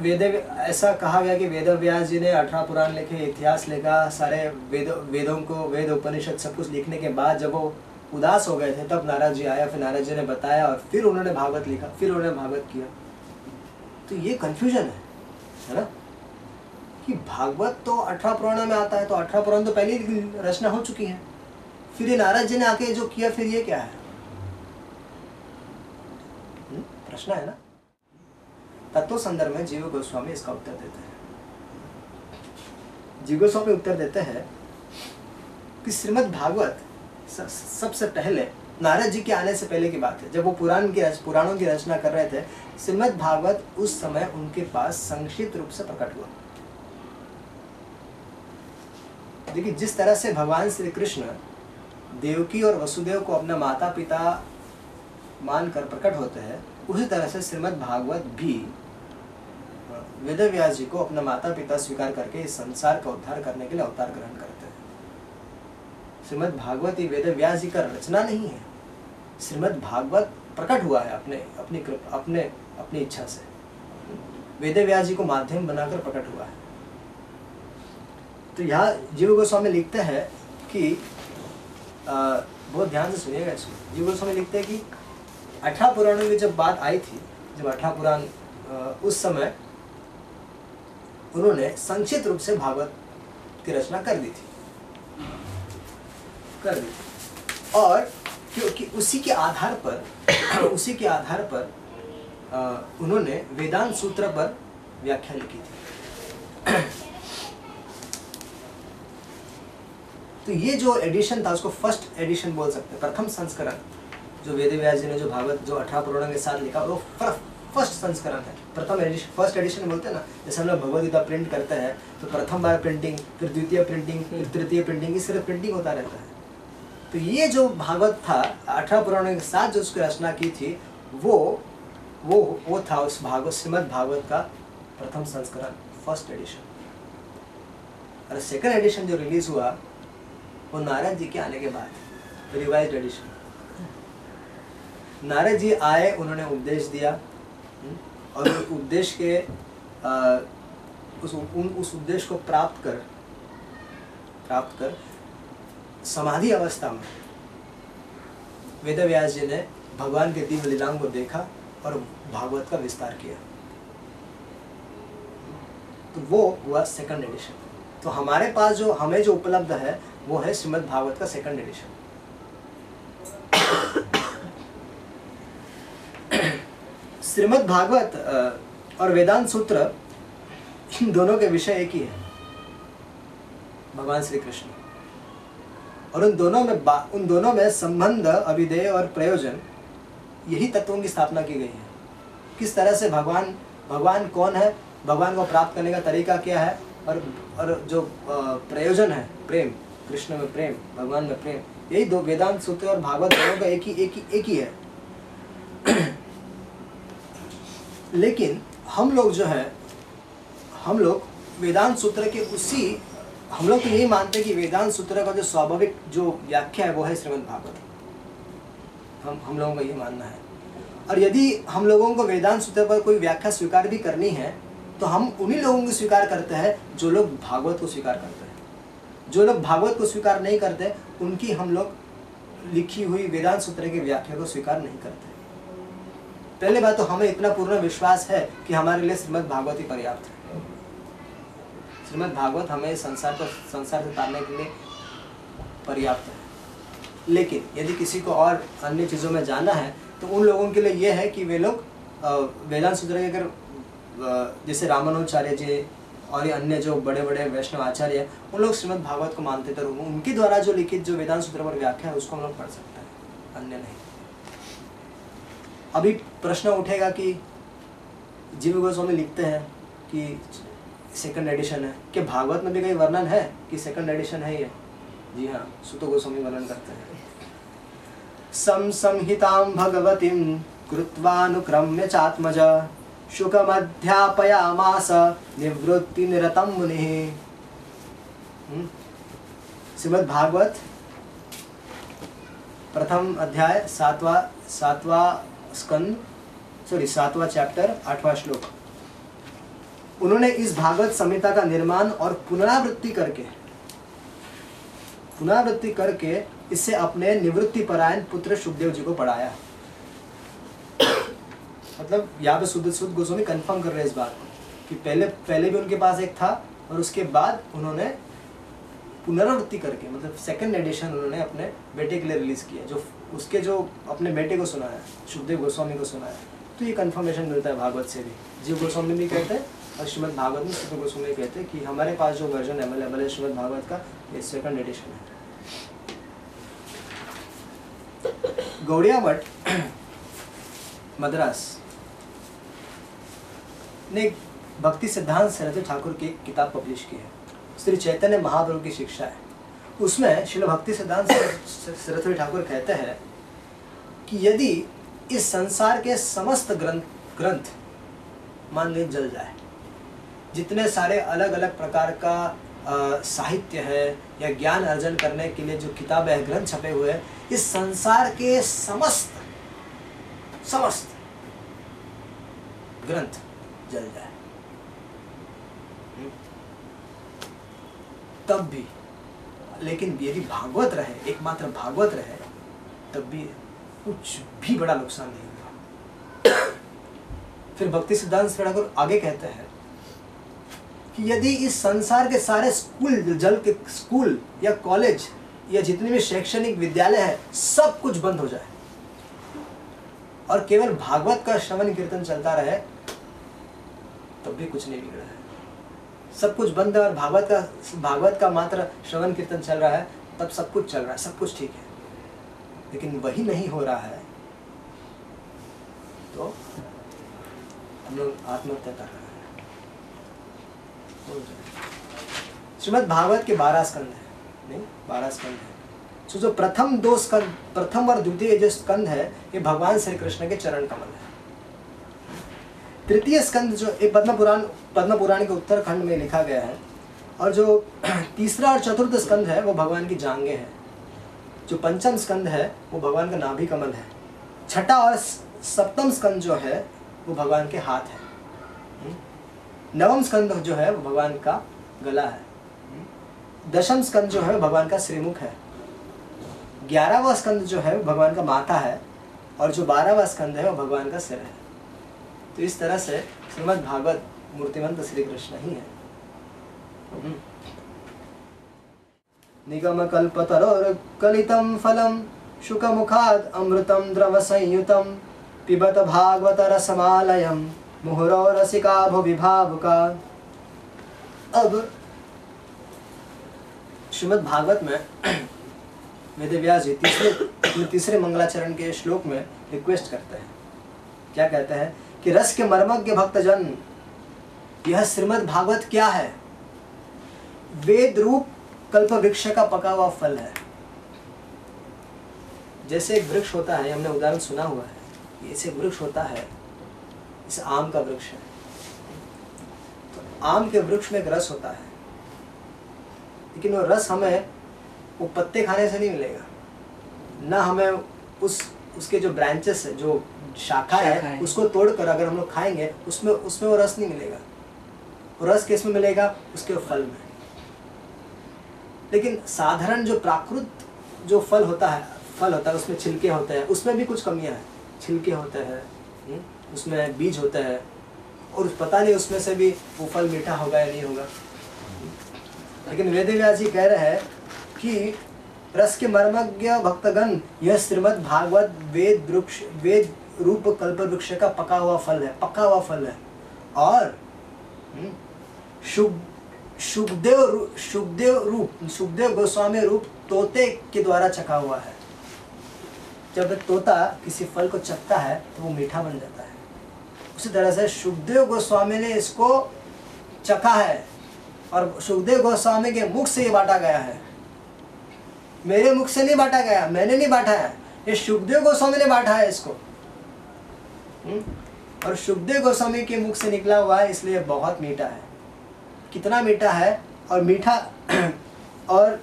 वेद, ऐसा कहा गया कि वेद व्यास जी ने अठारह पुराण लिखे, इतिहास लिखा, सारे वेद, वेदों को, वेद उपनिषद सब कुछ लिखने के बाद जब वो उदास हो गए थे, तब नाराज़ जी आया, फिर नाराज़ जी ने बताया और फिर उन्होंने भागवत लिखा, फिर उन्होंने भागवत किया। तो ये कन्फ्यूज़न है है ना? कि भागवत तो अठारह पुराणों में आता है तो अठारह पुराण तो पहले ही रचना हो चुकी है। फिर ये नाराज़ जी ने आके जो किया फिर ये क्या है? हम्म, प्रश्न है ना? तत्व संदर्भ में जीव गोस्वामी इसका उत्तर देते हैं। जीव गोस्वामी उत्तर देते हैं कि श्रीमद भागवत सबसे पहले नारद जी के आने से पहले की बात है। जब वो पुराण की पुराणों की रचना कर रहे थे श्रीमद भागवत उस समय उनके पास संक्षिप्त रूप से प्रकट हुआ। देखिए, जिस तरह से भगवान श्री कृष्ण देवकी और वसुदेव को अपना माता पिता मानकर प्रकट होते हैं, उसी तरह से श्रीमद् भागवत भी वेद व्यास जी को अपना माता पिता स्वीकार करके इस संसार का उद्धार करने के लिए अवतार ग्रहण करते हैं। श्रीमद् भागवत ही वेद व्यास जी का रचना नहीं है। श्रीमद् भागवत प्रकट हुआ है अपने, अपनी अपने, अपनी इच्छा से। वेद व्यास जी को माध्यम बनाकर प्रकट हुआ है। तो यहाँ जीव गोस्वामी लिखते हैं कि आ, बहुत ध्यान से सुनिएगा इसको। जीव गोस्वामी लिखते हैं कि अठारह पुराणों की जब बात आई थी जब अठारह पुराण उस समय उन्होंने संक्षिप्त रूप से भागवत की रचना कर दी थी। कर दी थी। और क्योंकि उसी के आधार पर उसी के आधार पर उन्होंने वेदांत सूत्र पर व्याख्या लिखी थी। तो ये जो एडिशन था, उसको फ़र्स्ट एडिशन बोल सकते हैं, प्रथम संस्करण। जो वेद व्यास जी ने, जो भागवत, जो अठारह पुराणों के साथ लिखा, वो फ़र्स्ट संस्करण है। प्रथम एडिशन फ़र्स्ट एडिशन बोलते हैं ना, जैसे हम लोग भगवदगीता प्रिंट करते हैं तो प्रथम बार प्रिंटिंग फिर द्वितीय प्रिंटिंग फिर तृतीय प्रिंटिंग इस तरह प्रिंटिंग होता रहता है। तो ये जो भागवत था, अठारह पुराणों के साथ जो उसकी रचना की थी, वो वो वो था उस भागवत, श्रीमद भागवत का प्रथम संस्करण फ़र्स्ट एडिशन और सेकंड एडिशन जो रिलीज़ हुआ वो नारद जी के आने के बाद रिवाइज एडिशन नारद जी आए उन्होंने उपदेश दिया हम्म, और उपदेश के आ, उस उस उपदेश को प्राप्त कर प्राप्त कर समाधि अवस्था में वेद व्यास जी ने भगवान के दिव्य लीलाओं को देखा और भागवत का विस्तार किया। तो वो हुआ सेकंड एडिशन तो हमारे पास जो हमें जो उपलब्ध है वो है श्रीमद भागवत का सेकंड एडिशन श्रीमद भागवत और वेदांत सूत्र, इन दोनों के विषय एक ही है, भगवान श्री कृष्ण और उन दोनों में उन दोनों में संबंध, अभिधेय और प्रयोजन, यही तत्वों की स्थापना की गई है। किस तरह से भगवान भगवान कौन है, भगवान को प्राप्त करने का तरीका क्या है, और और जो प्रयोजन है, प्रेम कृष्ण में प्रेम, भगवान में प्रेम, यही दो वेदांत सूत्र और भागवत दोनों का एक ही एक ही एक ही है। लेकिन हम लोग जो है, हम लोग वेदांत सूत्र के उसी, हम लोग तो यही मानते कि वेदांत सूत्र का जो स्वाभाविक जो व्याख्या है, वो है श्रीमद् भागवत। हम हम लोगों का ये मानना है। और यदि हम लोगों को वेदांत सूत्र पर कोई व्याख्या स्वीकार भी करनी है तो हम उन्हीं लोगों को स्वीकार करते हैं, जो लोग भागवत को स्वीकार करते हैं। जो लोग भागवत को स्वीकार नहीं करते, उनकी हम लोग लिखी हुई वेदांत सूत्र की व्याख्या को स्वीकार नहीं करते। पहले बात तो हमें इतना पूर्ण विश्वास है कि हमारे लिए श्रीमद भागवत ही पर्याप्त है। श्रीमद भागवत हमें संसार को, संसार से तारने के लिए पर्याप्त है। लेकिन यदि किसी को और अन्य चीज़ों में जाना है तो उन लोगों के लिए यह है कि वे लोग वेदांत सूत्र के अगर जैसे रामानुचार्य जी और ये अन्य जो बड़े बड़े वैष्णव आचार्य हैं, उन लोग श्रीमद् भागवत को मानते थे और उनके द्वारा जो लिखित, जो वेदांत सूत्र पर व्याख्या है, उसको हम लोग पढ़ सकते हैं। अन्य नहीं। अभी प्रश्न उठेगा कि जीव गोस्वामी लिखते हैं कि सेकंड एडिशन है। क्या भागवत में भी कहीं वर्णन है कि सेकंड एडिशन है ये? जी हाँ सुतो गोस्वामी वर्णन करते हैं। सम संहितां भगवतीं कृत्वानुक्रम्य चात्मज। शुकमध्यापयामास निवृत्तिनिरतं मुनिः। हम्म? श्रीमद् भागवत प्रथम अध्याय सातवा सातवा स्कंद सॉरी सातवा चैप्टर आठवां श्लोक। उन्होंने इस भागवत संहिता का निर्माण और पुनरावृत्ति करके पुनरावृत्ति करके इससे अपने निवृत्ति परायण पुत्र सुखदेव जी को पढ़ाया। मतलब यहाँ पे शुद्ध शुद्ध गोस्वामी कंफर्म कर रहे हैं इस बात को, कि पहले पहले भी उनके पास एक था, और उसके बाद उन्होंने पुनरावृत्ति करके मतलब सेकंड एडिशन उन्होंने अपने बेटे के लिए रिलीज़ किया, जो उसके जो अपने बेटे को सुनाया सुखदेव गोस्वामी को सुनाया। तो ये कंफर्मेशन मिलता है भागवत से भी। जीव गोस्वामी भी कहते हैं, और श्रीमद भागवत में सुखदेव गोस्वामी कहते हैं कि हमारे पास जो वर्जन अवेलेबल है श्रीमद भागवत का, ये सेकंड एडिशन है। गौड़िया मठ, मद्रास ने भक्ति सिद्धांत सरस्वती ठाकुर की किताब पब्लिश की है। श्री चैतन्य महाप्रभु की शिक्षा है। उसमें श्रील भक्ति सिद्धांत सर- सरस्वती ठाकुर कहते हैं कि यदि इस संसार के समस्त ग्रंथ ग्रंथ मान लीजिए जल जाए जितने सारे अलग अलग प्रकार का अ, साहित्य है या ज्ञान अर्जन करने के लिए जो किताबें हैं ग्रंथ छपे हुए हैं इस संसार के समस्त समस्त ग्रंथ जल जाए हम्म? तब भी लेकिन यदि भागवत रहे एकमात्र भागवत रहे तब भी कुछ भी बड़ा नुकसान नहीं होगा। फिर भक्ति सिद्धांत श्री ठाकुर आगे कहते हैं कि यदि इस संसार के सारे स्कूल जल के स्कूल या कॉलेज या जितने भी शैक्षणिक विद्यालय है सब कुछ बंद हो जाए। और केवल भागवत का श्रवण कीर्तन चलता रहे तब भी कुछ नहीं बिगड़ा है। सब कुछ बंद है और भागवत का भागवत का मात्र श्रवण कीर्तन चल रहा है, तब सब कुछ चल रहा है, सब कुछ ठीक है। लेकिन वही नहीं हो रहा है तो हम लोग आत्महत्या कर रहे हैं। श्रीमद भागवत के बारह स्कंद है। नहीं, बारह स्कंद है। तो जो प्रथम दो स्कंद, प्रथम और द्वितीय जो स्कंद है, ये भगवान श्री कृष्ण के चरण कमल है। तृतीय स्कंद जो एक पद्म पुराण पद्म पुराण के उत्तरखंड में लिखा गया है, और जो तीसरा और चतुर्थ स्कंद है, वो भगवान की जांगे हैं। जो पंचम स्कंद है, वो भगवान का नाभि कमल है। छठा और सप्तम स्कंद जो है, वो भगवान के हाथ है। हम्म? नवम स्कंद जो है, वो भगवान का गला है। हम्म? दशम स्कंद जो है भगवान का श्रीमुख है। ग्यारहवा स्कंद जो है, वो भगवान का माथा है, और जो बारहवा स्कंद है, वो भगवान का सिर है। तो इस तरह से श्रीमद् भागवत मूर्तिमंत श्री कृष्ण ही है। निगम कल्पतरोर्कलितं फलं शुकमुखाद अमृतम द्रव संयुतम पिबत भागवत रसमालयम मुहुरो रसिका भुविभावुका अब श्रीमद् भागवत में वेद व्यास जी तीसरे तीसरे मंगलाचरण के श्लोक में रिक्वेस्ट करते हैं। क्या कहते हैं? कि रस के मर्मज्ञ भक्तजन, यह श्रीमद् भागवत क्या है? वेद रूप कल्प वृक्ष का पका हुआ फल है। जैसे एक वृक्ष होता है, हमने उदाहरण सुना हुआ है ऐसे वृक्ष होता है, इस आम का वृक्ष है। तो आम के वृक्ष में एक रस होता है। लेकिन वो रस हमें, वो पत्ते खाने से नहीं मिलेगा। ना हमें उस उसके जो ब्रांचेस है जो शाखा है, शाखा है। उसको तोड़कर अगर हम लोग खाएँगे उसमें उसमें वो रस नहीं मिलेगा। वो रस किसमें मिलेगा? उसके फल में। लेकिन साधारण जो प्राकृत जो फल होता है फल होता है उसमें छिलके होते हैं उसमें भी कुछ कमियाँ हैं। छिलके होते हैं हम्म, उसमें बीज होता है और पता नहीं उसमें से भी वो फल मीठा होगा या नहीं होगा। लेकिन वेद व्यास जी कह रहे हैं कि रस के मर्मज्ञ भक्तगण यह श्रीमद भागवत वेद वृक्ष वेद रूप कल्प वृक्ष का पका हुआ फल है पका हुआ फल है। और हम्म, शुभ सुखदेव रू- सुखदेव रूप सुखदेव गोस्वामी रूप तोते के द्वारा चखा हुआ है। जब तोता किसी फल को चखता है तो वो मीठा बन जाता है। उसी तरह से सुखदेव गोस्वामी ने इसको चखा है और सुखदेव गोस्वामी के मुख से ये बांटा गया है। मेरे मुख से नहीं बांटा गया मैंने नहीं बांटा है ये सुखदेव गोस्वामी ने बांटा है? इसको? और सुखदेव गोस्वामी के मुख से निकला हुआ है इसलिए बहुत मीठा है। कितना मीठा है और मीठा और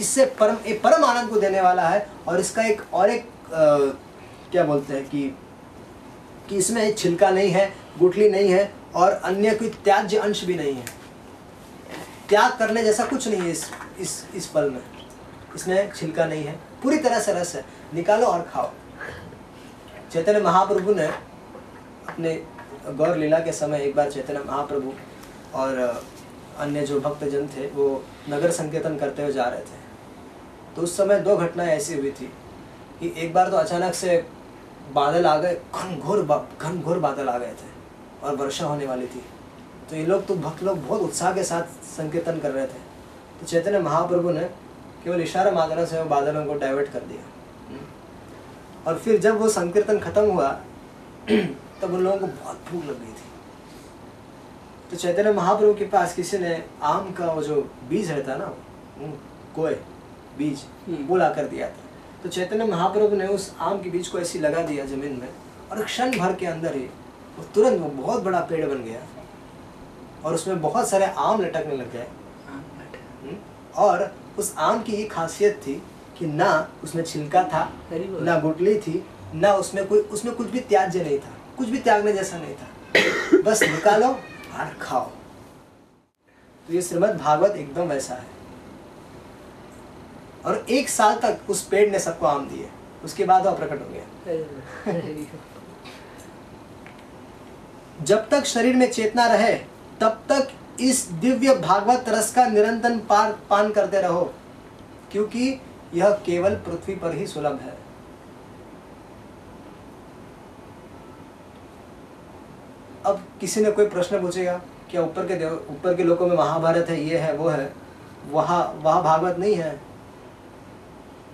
इससे परम एक परम आनंद को देने वाला है और इसका एक और एक अ, क्या बोलते हैं कि कि इसमें छिलका नहीं है गुठली नहीं है और अन्य कोई त्याज्य अंश भी नहीं है। त्याग करने जैसा कुछ नहीं है इस इस इस फल में। इसमें छिलका नहीं है। पूरी तरह से रस है। निकालो और खाओ। चैतन्य महाप्रभु ने अपने गौर लीला के समय एक बार चैतन्य महाप्रभु और अन्य जो भक्तजन थे, वो नगर संकीर्तन करते हुए जा रहे थे। तो उस समय दो घटनाएँ ऐसी हुई थी कि एक बार तो अचानक से बादल आ गए, घनघोर घनघोर बादल आ गए थे और वर्षा होने वाली थी। तो ये लोग तो भक्त लोग बहुत उत्साह के साथ संकीर्तन कर रहे थे। तो चैतन्य महाप्रभु ने केवल इशारा माध्यम से वो बादलों को डाइवर्ट कर दिया। और फिर जब वो संकीर्तन खत्म हुआ तब उन लोगों को बहुत भूख लग गई थी। तो चैतन्य महाप्रभु के पास किसी ने आम का वो जो बीज रहता है ना कोय बीज हम्म। वो ला कर दिया था। तो चैतन्य महाप्रभु ने उस आम के बीज को ऐसी लगा दिया ज़मीन में और क्षण भर के अंदर ही वो तुरंत वो बहुत बड़ा पेड़ बन गया और उसमें बहुत सारे आम लटकने लग गए। हम्म, और उस आम की ये खासियत थी कि ना उसमें छिलका था ना गुटली थी ना उसमें कोई उसमें कुछ भी त्याज्य नहीं था कुछ भी त्यागने जैसा नहीं था। बस निकालो और खाओ। तो ये श्रीमद् भागवत एकदम वैसा है। और एक साल तक उस पेड़ ने सबको आम दिए। उसके बाद वह प्रकट हो गया। जब तक शरीर में चेतना रहे तब तक इस दिव्य भागवत रस का निरंतर पार, पान करते रहो, क्योंकि यह केवल पृथ्वी पर ही सुलभ है। अब किसी ने कोई प्रश्न पूछेगा, क्या ऊपर के ऊपर के लोगों में महाभारत है, ये है, वो है, वहाँ वहाँ भागवत नहीं है?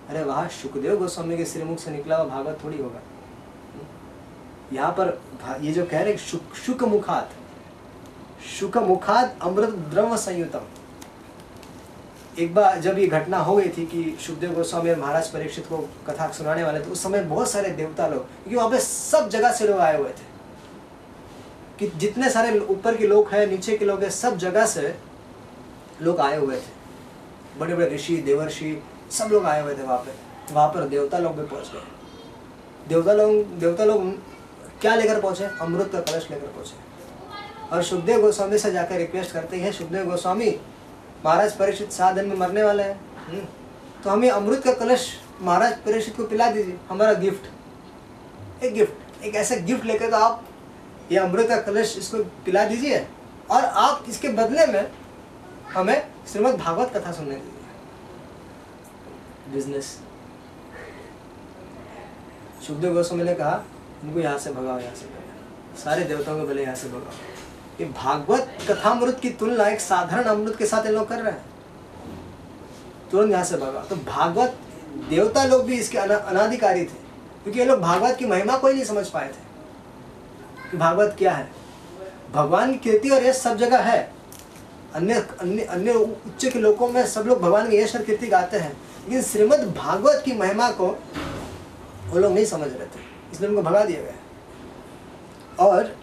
अरे वहाँ सुखदेव गोस्वामी के श्रीमुख से निकला हुआ भागवत थोड़ी होगा। यहाँ पर ये जो कह रहे शुक शुक मुखात शुक मुखाद अमृत द्रव संयुतम। एक बार जब ये घटना हो गई थी कि सुखदेव गोस्वामी और महाराज परीक्षित को कथा सुनाने वाले थे उस समय बहुत सारे देवता लोग, क्योंकि वहाँ पे सब जगह से लोग आए हुए थे। कि जितने सारे ऊपर के लोग हैं, नीचे के लोग हैं, सब जगह से लोग आए हुए थे। बड़े बड़े ऋषि, देवर्षि, सब लोग आए हुए थे वहाँ पे। वहाँ पर देवता लोग भी पहुँच गए। देवता लोग देवता लोग क्या लेकर पहुँचे? अमृत का कलश लेकर पहुँचे। और सुखदेव गोस्वामी से जाकर रिक्वेस्ट करते हैं सुखदेव गोस्वामी महाराज परीक्षित सात दिन में मरने वाले हैं। हम्म, तो हमें अमृत का कलश महाराज परीक्षित को पिला दीजिए हमारा गिफ्ट एक गिफ्ट एक ऐसा गिफ्ट लेकर तो आप ये अमृत का कलश इसको पिला दीजिए और आप इसके बदले में हमें श्रीमद् भागवत कथा सुनने दीजिए। बिज़नेस सुखदेव गोस्वामी ने कहा इनको यहाँ से भगाओ यहाँ से भगाओ। सारे देवताओं को पहले यहाँ से भगाओ। ये भागवत कथामृत की तुलना एक साधारण अमृत के साथ ये लोग कर रहे हैं। तुरंत यहाँ से भगा। तो भागवत देवता लोग भी इसके अना, अनाधिकारी थे क्योंकि ये लोग भागवत की महिमा को ही नहीं समझ पाए थे। कि भागवत क्या है? भगवान की कीर्ति और यश सब जगह है। अन्य अन्य अन्य उच्च के लोगों में सब लोग भगवान की यश और कीर्ति गाते हैं। लेकिन श्रीमद भागवत की महिमा को वो लोग नहीं समझ रहे थे। इसलिए उनको भगा दिया गया और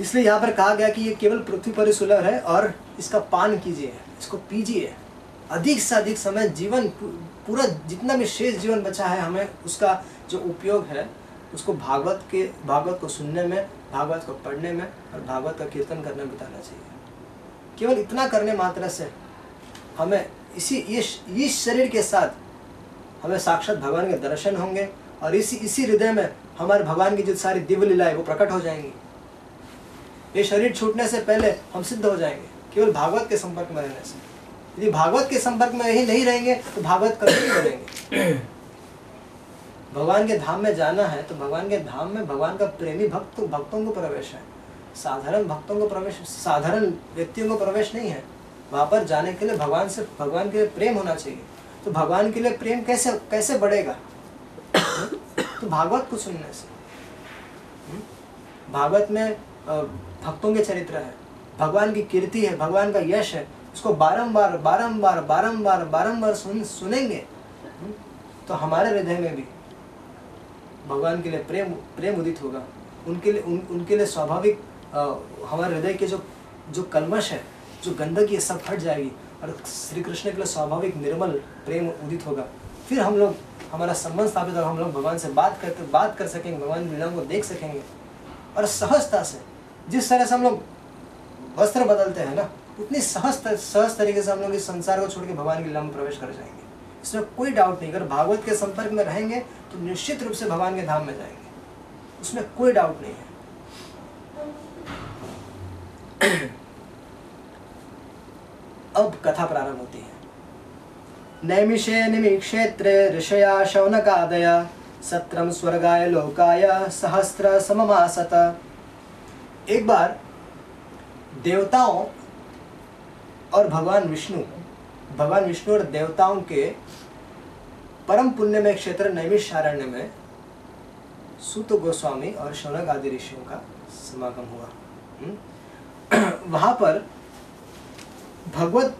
इसलिए यहाँ पर कहा गया कि ये केवल पृथ्वी पर ही सुलभ है और इसका पान कीजिए, इसको पीजिए। अधिक से अधिक समय जीवन पूरा जितना भी शेष जीवन बचा है हमें, उसका जो उपयोग है, उसको भागवत के, भागवत को सुनने में, भागवत को पढ़ने में और भागवत का कीर्तन करने में बिताना चाहिए। केवल इतना करने मात्र से हमें इसी इस इस शरीर के साथ हमें साक्षात भगवान के दर्शन होंगे और इसी इसी हृदय में हमारे भगवान की जो सारी दिव्य लीलाएँ वो प्रकट हो जाएँगी। ये शरीर छूटने से पहले हम सिद्ध हो जाएँगे, केवल भागवत के संपर्क में रहने से। यदि भागवत के संपर्क में ही नहीं रहेंगे तो भागवत कभी नहीं बनेंगे भगवान के धाम में जाना है तो भगवान के धाम में भगवान का प्रेमी भक्त, भक्तों को प्रवेश है। साधारण भक्तों को प्रवेश, साधारण व्यक्तियों को प्रवेश नहीं है। वहाँ पर जाने के लिए भगवान से, भगवान के लिए प्रेम होना चाहिए। तो भगवान के लिए प्रेम कैसे कैसे बढ़ेगा? तो भागवत को सुनने से? भागवत में भक्तों के चरित्र है। भगवान की कीर्ति है भगवान का यश है। उसको बारंबार बारंबार बारंबार बारंबार सुन सुनेंगे। हम्म? तो हमारे हृदय में भी भगवान के लिए प्रेम प्रेम उदित होगा। उनके लिए उन, उनके लिए स्वाभाविक हमारे हृदय के जो जो कलमश है जो गंदगी है सब हट जाएगी। और श्री कृष्ण के लिए स्वाभाविक निर्मल प्रेम उदित होगा। फिर हम लोग हमारा संबंध स्थापित होगा। हम लोग भगवान से बात करके बात कर सकेंगे भगवान लीलाओं को देख सकेंगे। और सहजता से जिस तरह से हम लोग वस्त्र बदलते हैं ना, उतनी सहज सहज तरीके से हम लोग इस संसार को छोड़ के भगवान की में प्रवेश कर जाएँगे। इसमें कोई डाउट नहीं, अगर भागवत के संपर्क में रहेंगे तो निश्चित रूप से भगवान के धाम में जाएँगे। उसमें कोई डाउट नहीं है। अब कथा प्रारंभ होती है। नैमिषे निमिक्षेत्रे ऋषया शौनकादय सत्रम स्वर्गाय लोकाय सहस्त्र सममासत। एक बार देवताओं और भगवान विष्णु भगवान विष्णु और देवताओं के परम पुण्य में क्षेत्र नैमिषारण्य में सुत गोस्वामी और शौनक आदि ऋषियों का समागम हुआ। हम्म? वहाँ पर भगवत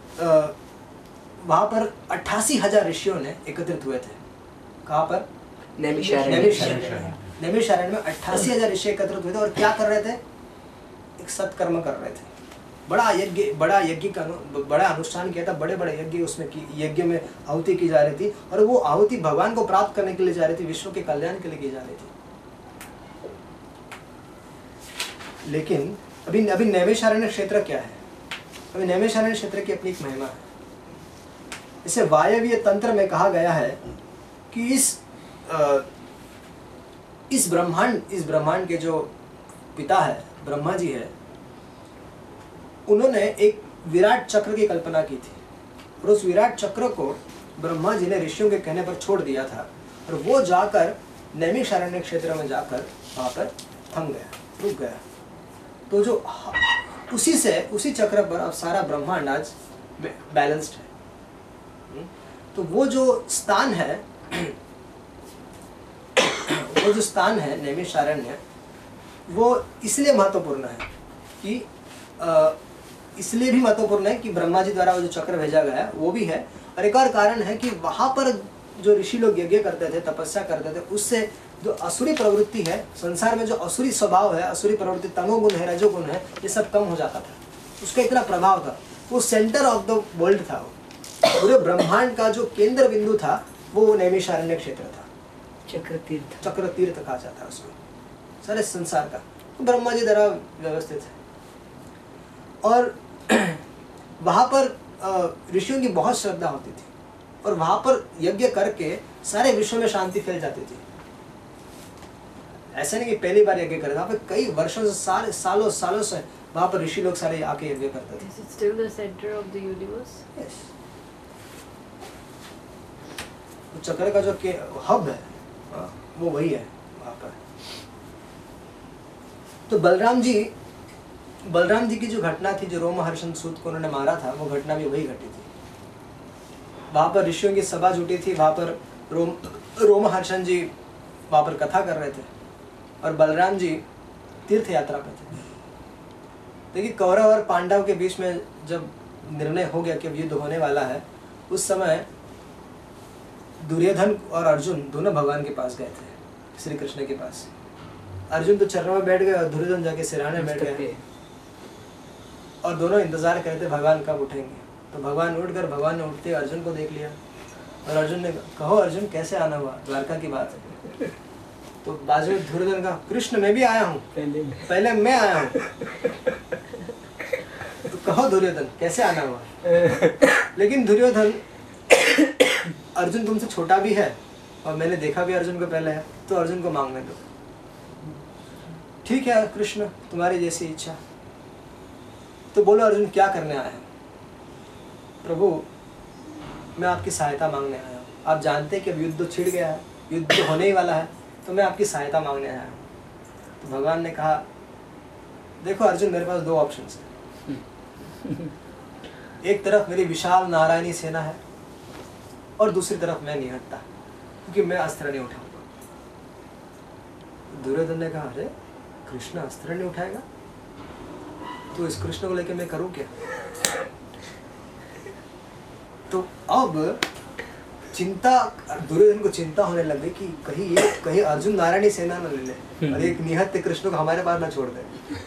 वहाँ पर अट्ठासी हज़ार ऋषियों ने एकत्रित हुए थे। कहाँ पर। नैमिषारण्य नैमिषारण्य में अट्ठासी हज़ार ऋषि एकत्रित हुए थे और क्या कर रहे थे? एक सत्कर्म कर रहे थे। बड़ा यज्ञ बड़ा यज्ञ का बड़ा अनुष्ठान किया था बड़े बड़े यज्ञ उसमें यज्ञ में आहुति की जा रही थी और वो आहुति भगवान को प्राप्त करने के लिए जा रही थी विश्व के कल्याण के लिए की जा रही थी। लेकिन अभी अभी नैमिषारण्य क्षेत्र क्या है? अभी नैमिषारण्य क्षेत्र की अपनी एक महिमा है। इसे वायवीय तंत्र में कहा गया है कि इस अ, इस ब्रह्मांड इस ब्रह्मांड के जो पिता है ब्रह्मा जी है, उन्होंने एक विराट चक्र की कल्पना की थी और उस विराट चक्र को ब्रह्मा जी ने ऋषियों के कहने पर छोड़ दिया था और वो जाकर नैमिषारण्य क्षेत्र में जाकर वहाँ पर थम गया, रुक गया तो जो उसी से, उसी चक्र पर अब सारा ब्रह्मांड आज बैलेंस्ड है हम्म? तो वो जो स्थान है, वो जो स्थान है नैमिषारण्य वो इसलिए महत्वपूर्ण है कि इसलिए भी महत्वपूर्ण है कि ब्रह्मा जी द्वारा वो जो चक्र भेजा गया है वो भी है। और एक और कारण है कि वहाँ पर जो ऋषि लोग यज्ञ करते थे तपस्या करते थे उससे जो असुरी प्रवृत्ति है संसार में जो असुरी स्वभाव है असुरी प्रवृत्ति तमोगुण है रजोगुण है ये सब कम हो जाता था। उसका इतना प्रभाव था। वो सेंटर ऑफ़ द वर्ल्ड था वो। पूरे ब्रह्मांड का जो केंद्र बिंदु था वो नैमिषारण्य क्षेत्र था। चक्र तीर्थ चक्र तीर्थ कहा जाता है उसको। सारे संसार का। तो ब्रह्मा जी द्वारा व्यवस्थित है। और वहाँ पर ऋषियों की बहुत श्रद्धा होती थी। और वहाँ पर यज्ञ करके सारे विश्व में शांति फैल जाती थी। ऐसा नहीं कि पहली बार यज्ञ करे। वहाँ पे कई वर्षों से सारे सालों सालों से वहाँ पर ऋषि लोग सारे आके यज्ञ करते थे? Yes. चक्र का जो के हब है हाँ, वो वही है वहाँ पर। तो बलराम जी बलराम जी की जो घटना थी, जो रोमहर्षण सूत को उन्होंने मारा था, वो घटना भी वही घटी थी। वहाँ पर ऋषियों की सभा जुटी थी, वहाँ पर रोम रोम रोमहर्षण जी वहाँ पर कथा कर रहे थे और बलराम जी तीर्थ यात्रा पे थे। देखिए, कौरव और पांडव के बीच में जब निर्णय हो गया कि अब युद्ध होने वाला है, उस समय दुर्योधन और अर्जुन दोनों भगवान के पास गए थे श्री कृष्ण के पास। अर्जुन तो चरणों में बैठ गए और दुर्योधन जाके सिराने में बैठ गए। और दोनों इंतज़ार कर रहे थे भगवान कब उठेंगे। तो भगवान उठ कर भगवान ने उठते अर्जुन को देख लिया। और अर्जुन ने कहो अर्जुन कैसे आना हुआ? द्वारका की बात है। तो बाजू में दुर्योधन का कृष्ण मैं भी आया हूँ। पहले पहले मैं आया हूँ। तो कहो दुर्योधन कैसे आना हुआ? लेकिन दुर्योधन अर्जुन तुमसे छोटा भी है और मैंने देखा भी अर्जुन को पहले है तो अर्जुन को मांगने दो। ठीक है कृष्ण तुम्हारी जैसी इच्छा। तो बोलो अर्जुन क्या करने आया? है प्रभु मैं आपकी सहायता मांगने आया हूँ। आप जानते हैं कि अब युद्ध तो छिड़ गया है युद्ध तो होने ही वाला है तो मैं आपकी सहायता मांगने आया हूँ। तो भगवान ने कहा देखो अर्जुन मेरे पास दो ऑप्शन है। एक तरफ़ मेरी विशाल नारायणी सेना है और दूसरी तरफ़ मैं निहत्ता क्योंकि मैं अस्त्र नहीं उठाऊँगा। दुर्योधन ने कहा अरे कृष्ण अस्त्र नहीं उठाएगा? तो इस कृष्ण को लेकर मैं करूँ क्या? तो अब चिंता दुर्योधन को चिंता होने लग गई कि कहीं ये कहीं अर्जुन नारायणी सेना न ले ले। और एक निहत्ते कृष्ण को हमारे पास ना छोड़ दे।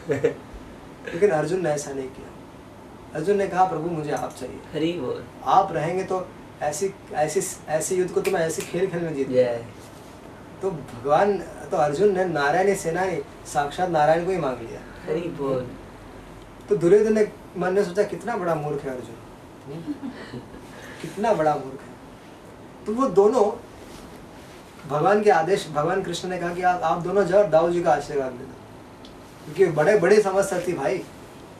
लेकिन अर्जुन ने ऐसा नहीं किया। अर्जुन ने कहा प्रभु मुझे आप चाहिए। हरी बोल। आप रहेंगे तो ऐसी ऐसी ऐसे युद्ध को तो मैं ऐसे खेल खेल में जीत तो भगवान तो अर्जुन ने नारायण सेना ने साक्षात नारायण को ही मांग लिया। हरी बोल। तो दुर्योधन ने मन ने सोचा कितना बड़ा मूर्ख है अर्जुन? कितना बड़ा मूर्ख है। तो वो दोनों भगवान के आदेश भगवान कृष्ण ने कहा कि आप आप दोनों जाओ दाऊ जी का आशीर्वाद ले लो क्योंकि बड़े बड़ी समस्या थी भाई।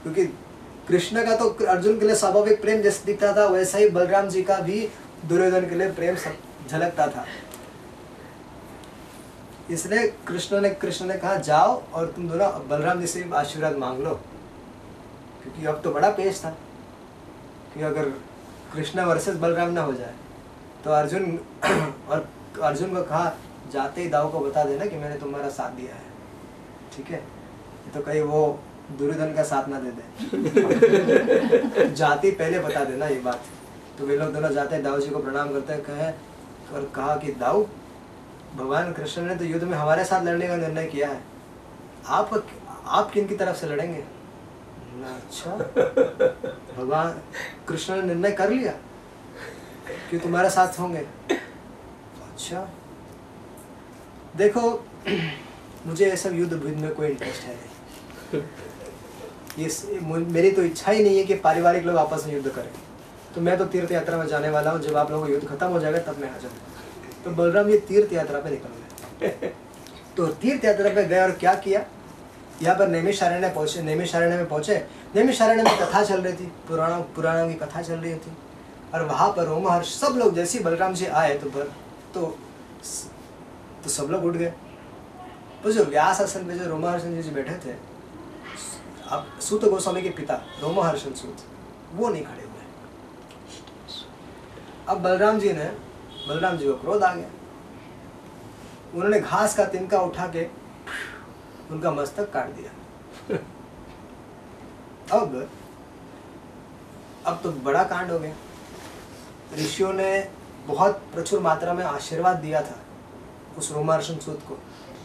क्योंकि कृष्ण का तो अर्जुन के लिए स्वाभाविक प्रेम जैसे दिखता था वैसा ही बलराम जी का भी दुर्योधन के लिए प्रेम झलकता था। इसलिए कृष्ण ने कृष्ण ने कहा, जाओ और तुम दोनों बलराम जी से आशीर्वाद मांग लो। क्योंकि अब तो बड़ा पेश था कि अगर कृष्ण वर्सेस बलराम ना हो जाए तो अर्जुन और अर्जुन को कहा, जाते ही दाऊ को बता देना कि मैंने तुम्हारा साथ दिया है। ठीक है? तो कहीं वो दुर्योधन का साथ ना दे दे। जाते पहले बता देना ये बात। तो वे लोग दोनों जाते दाऊ जी को प्रणाम करते कहे और कहा कि, दाऊ भगवान कृष्ण ने तो युद्ध में हमारे साथ लड़ने का निर्णय किया है। आप आप किन की तरफ़ से लड़ेंगे? अच्छा भगवान कृष्ण ने निर्णय कर लिया कि तुम्हारे साथ होंगे। अच्छा देखो, मुझे ये सब युद्ध बुद्ध में कोई इंटरेस्ट है ये मेरी तो इच्छा ही नहीं है कि पारिवारिक लोग आपस में युद्ध करें। तो मैं तो तीर्थ यात्रा में जाने वाला हूँ। जब आप लोगों का युद्ध खत्म हो जाएगा, तब मैं आ जाऊँगा। तो बलराम ये तीर्थ यात्रा पे निकल गए। तो तीर्थ यात्रा पे गए और क्या किया? यहाँ पर नैमिषारण्य पहुँचे नैमिषारण्य में पहुँचे। नैमिषारण्य में कथा चल रही थी पुराणों पुराणों की कथा चल रही थी। और वहाँ पर रोमहर्ष सब लोग जैसे बलराम जी आए तो बर, तो तो सब लोग उठ गए। तो जो व्यास आसन पे जो रोमहर्षण जी बैठे थे अब सूत गोस्वामी के पिता रोमहर्षण सूत वो नहीं खड़े हुए। अब बलराम जी ने बलराम जी को क्रोध आ गया। उन्होंने घास का तिनका उठा के उनका मस्तक काट दिया। अब अब तो बड़ा कांड हो गया। ऋषियों ने बहुत प्रचुर मात्रा में आशीर्वाद दिया था उस रोमार्शन सूत को।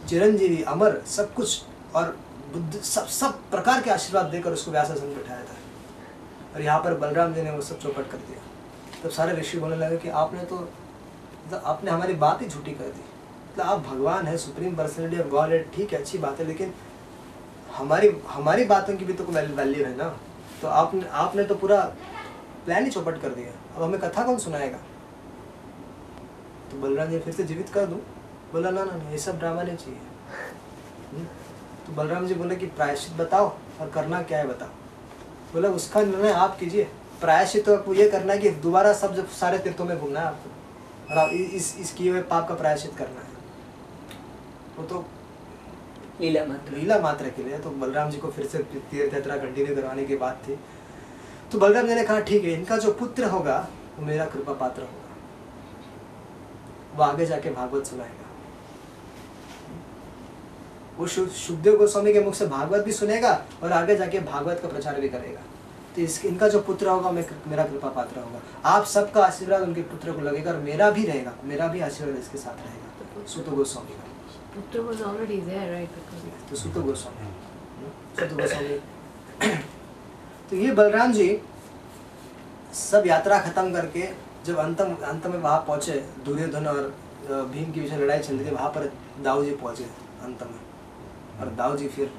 चिरंजीवी, अमर, सब कुछ और बुद्ध, सब सब प्रकार के आशीर्वाद देकर उसको व्यासासन बैठाया था। और यहाँ पर बलराम जी ने वो सब चौपट कर दिया। तब सारे ऋषि बोलने लगे कि आपने तो मतलब आपने हमारी बात ही झूठी कर दी। मतलब आप भगवान है, सुप्रीम पर्सनलिटी ऑफ़ गॉड है, ठीक है, अच्छी बात है, लेकिन हमारी हमारी बातों की भी तो वैल्यू है ना? तो आपने आपने तो पूरा प्लान ही चौपट कर दिया। अब हमें कथा कौन सुनाएगा? तो बलराम जी, फिर से जीवित कर दूँ? बोला, ना ना ना, ये सब ड्रामा नहीं चाहिए। हम्म? तो बलराम जी बोले कि प्रायश्चित बताओ और करना क्या है बताओ। बोला, उसका निर्णय आप कीजिए। प्रायश्चित तो आपको ये करना है कि दोबारा सब जब सारे तीर्थों में घूमना है आपको। और आप इस इस किए हुए पाप का प्रायश्चित करना है। वो तो लीला मात्र। लीला मात्र के लिए। तो बलराम जी को फिर से तीर्थ यात्रा कंटिन्यू करवाने की बात थी। तो बलराम जी ने कहा ठीक है इनका जो पुत्र होगा वो मेरा कृपा पात्र होगा। वो आगे जाके भागवत सुनाएगा। वो शु- सुखदेव गोस्वामी के मुख से भागवत भी सुनेगा और आगे जाके भागवत का प्रचार भी करेगा। तो इस इनका जो पुत्र होगा मैं मेरा कृपा पात्र होगा। आप सबका आशीर्वाद उनके पुत्र को लगेगा और मेरा भी रहेगा। मेरा भी आशीर्वाद इसके साथ रहेगा। सुत गोस्वामी का। तो सुत गोस्वामी। सुत गोस्वामी। तो ये बलराम जी सब यात्रा खत्म करके जब अंत अंत में वहाँ पहुँचे दुर्योधन और भीम की बीच में लड़ाई चल रही थी वहाँ पर दाऊ जी पहुँचे अंत में। और दाऊ जी फिर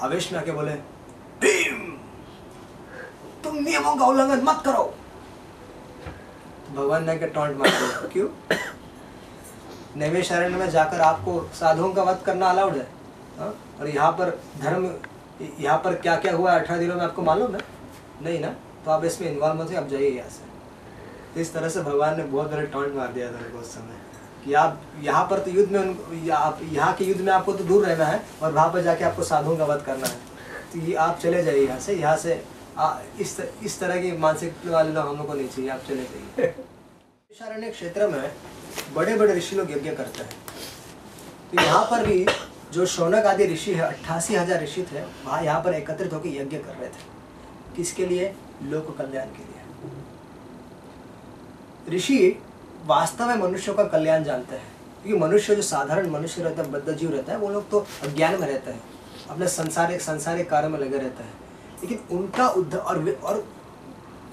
आवेश में आके बोले भीम तुम नियमों का उल्लंघन मत करो। भगवान ने के टॉन्ट मार। दिया क्यों नैवेशारण्य में जाकर आपको साधुओं का वध करना अलाउड है। हाँ? और यहाँ पर धर्म, यहाँ पर क्या क्या हुआ अठारह दिनों में आपको मालूम है? नहीं ना? तो आप इसमें इन्वॉल्व मत आप जाइए यहाँ से। तो इस तरह से भगवान ने बहुत बड़े टॉन्ट मार दिया था उस समय। कि आप यहाँ पर तो युद्ध में उन- आप, यहाँ के युद्ध में आपको तो दूर रहना है और वहाँ पर जाके आपको साधुओं का वध करना है। तो ये आप चले जाइए यहाँ से यहाँ से इस इस तरह की मानसिक वाले लोग हम लोग को नहीं चाहिए, आप चले जाइए। शारण्य क्षेत्र में बड़े बड़े ऋषि लोग यज्ञ करते हैं। तो यहाँ पर भी जो शौनक आदि ऋषि है, अट्ठासी हज़ार ऋषि थे, वहाँ यहाँ पर एकत्रित होकर यज्ञ कर रहे थे। किसके लिए? लोक कल्याण के लिए। ऋषि वास्तव में मनुष्यों का कल्याण जानते हैं। क्योंकि मनुष्य जो साधारण मनुष्य रहता है बद्ध जीव रहता है, वो लोग तो अज्ञान में रहते हैं। अपने संसारिक संसारिक कार्य में लगे रहते हैं। लेकिन उनका उद्धव और और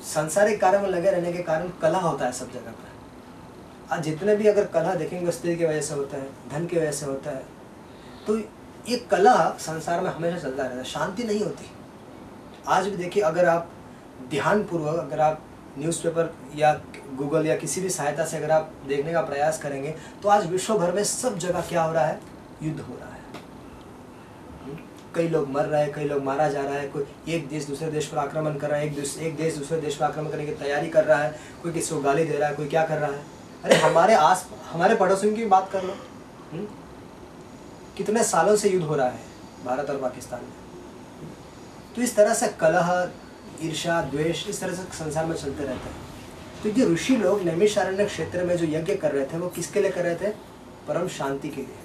संसारिक कार्य में लगे रहने के कारण कला होता है सब जगह पर। आज जितने भी अगर कला देखेंगे, स्त्री की वजह से होता है, धन की वजह से होता है तो ये कला संसार में हमेशा चलता रहता है, शांति नहीं होती। आज भी देखिए, अगर आप ध्यानपूर्वक, अगर आप न्यूज़पेपर या गूगल या किसी भी सहायता से अगर आप देखने का प्रयास करेंगे तो आज विश्व भर में सब जगह क्या हो रहा है? युद्ध हो रहा है? कई लोग मर रहे हैं, कई लोग मारा जा रहा है, कोई एक देश दूसरे देश पर आक्रमण कर रहा है, एक एक देश दूसरे देश पर आक्रमण करने की तैयारी कर रहा है, कोई किसी को गाली दे रहा है, कोई क्या कर रहा है? अरे हमारे आस, हमारे पड़ोसियों की बात कर लो। हम्म? कितने सालों से युद्ध हो रहा है भारत और पाकिस्तान में? तो इस तरह से कलह ईर्षा द्वेष, इस तरह से संसार में चलते रहते हैं। तो ये ऋषि लोग नैमिषारण्य क्षेत्र में जो यज्ञ कर रहे थे, वो किसके लिए कर रहे थे? परम शांति के लिए।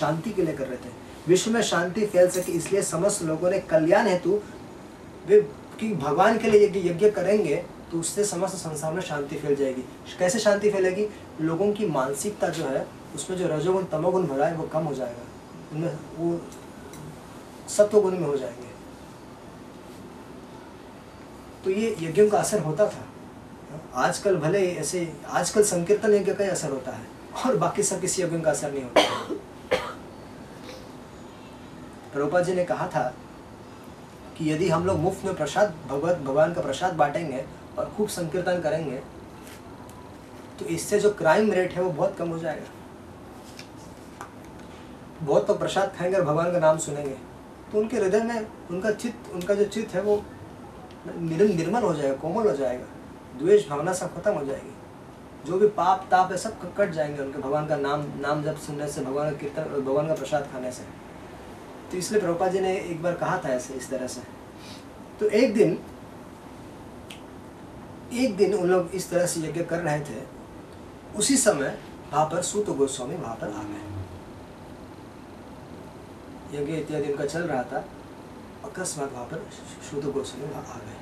शांति के लिए कर रहे थे। विश्व में शांति फैल सके, इसलिए समस्त लोगों ने कल्याण हेतु वे कि भगवान के लिए यज्ञ यज्ञ करेंगे तो उससे समस्त संसार में शांति फैल जाएगी। कैसे शांति फैलेगी? लोगों की मानसिकता जो है, उसमें जो रजोगुण, तमोगुण भरा है, वो कम हो जाएगा। उनमें वो सत्वगुण में हो जाएँगे। तो ये यज्ञों का असर होता था। आजकल भले ऐसे, आजकल संकीर्तन यज्ञ का ही असर होता है, और बाकी सब किसी यज्ञों का असर नहीं होता। प्रभुपाद जी ने कहा था कि यदि हम लोग मुफ़्त में प्रसाद, भगवत, भगवान का प्रसाद बांटेंगे और खूब संकीर्तन करेंगे तो इससे जो क्राइम रेट है वो बहुत कम हो जाएगा। बहुत तो प्रसाद खाएँगे और भगवान का नाम सुनेंगे। तो उनके हृदय में उनका चित्त, उनका जो चित्त है वो निर- निर्मल हो जाएगा, कोमल हो जाएगा। द्वेष भावना सब खत्म हो जाएगी। जो भी पाप, ताप है सब कट जाएँगे उनके, भगवान का नाम नाम जब सुनने से, भगवान का कीर्तन, भगवान का प्रसाद खाने से। तो इसलिए प्रभुपा जी ने एक बार कहा था ऐसे, इस तरह से। तो एक दिन एक दिन उन लोग इस तरह से यज्ञ कर रहे थे, उसी समय वहाँ पर सूत गोस्वामी वहाँ पर आ गए। यज्ञ इत्यादि उनका चल रहा था, अकस्मात वहाँ पर सूत गोस्वामी वहाँ आ गए।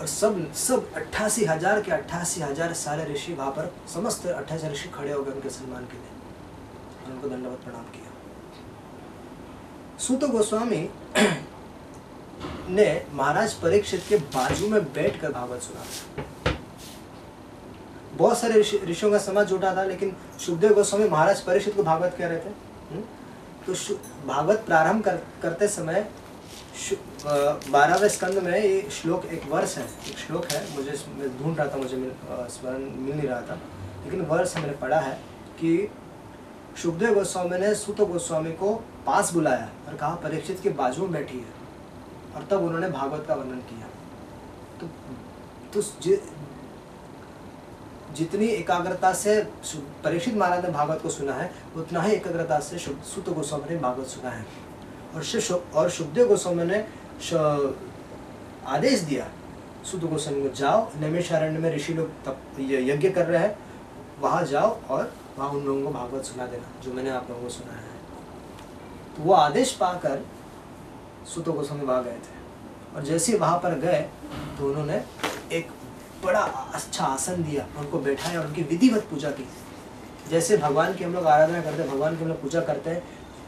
और सब सब अट्ठासी हज़ार के अट्ठासी हज़ार सारे ऋषि वहाँ पर, समस्त अट्ठासी ऋषि खड़े हो गए उनके सम्मान के लिए। उनको दंडवत प्रणाम किया। सूत गोस्वामी ने महाराज परीक्षित के बाजू में बैठ कर भागवत सुना। बहुत सारे ऋषियों का समाज जुटा था लेकिन सुखदेव गोस्वामी महाराज परीक्षित को भागवत कह रहे थे। हम्म? तो भागवत प्रारंभ कर, करते समय बारहवें स्कंद में ये श्लोक एक वर्ष है। एक श्लोक है मुझे ढूंढ रहा था मुझे स्मरण मिल नहीं रहा था। लेकिन वर्ष मैंने पढ़ा है कि सुखदेव गोस्वामी ने सुत गोस्वामी को पास बुलाया। और कहा परीक्षित के बाजू में बैठी है और तब उन्होंने भागवत का वर्णन किया। तो तो जि- जितनी एकाग्रता से परीक्षित महाराज ने भागवत को सुना है, उतना ही एकाग्रता से सुत गोस्वामी ने भागवत सुना है। और शु- और सुखदेव गोस्वामी ने आदेश दिया, सुत गोस्वामी को, जाओ, नैमिषारण्य में ऋषि लोग तप यज्ञ कर रहे हैं, वहाँ जाओ और वहाँ उन लोगों को भागवत सुना देना, जो मैंने आप लोगों को सुनाया है। तो वो आदेश पाकर सुत गोस्वामी वहाँ गए थे। और जैसे वहाँ पर गए तो उन्होंने एक बड़ा अच्छा आसन दिया, उनको बैठाया और उनकी विधिवत पूजा की। जैसे भगवान की हम लोग आराधना करते हैं, भगवान की हम लोग पूजा करते हैं,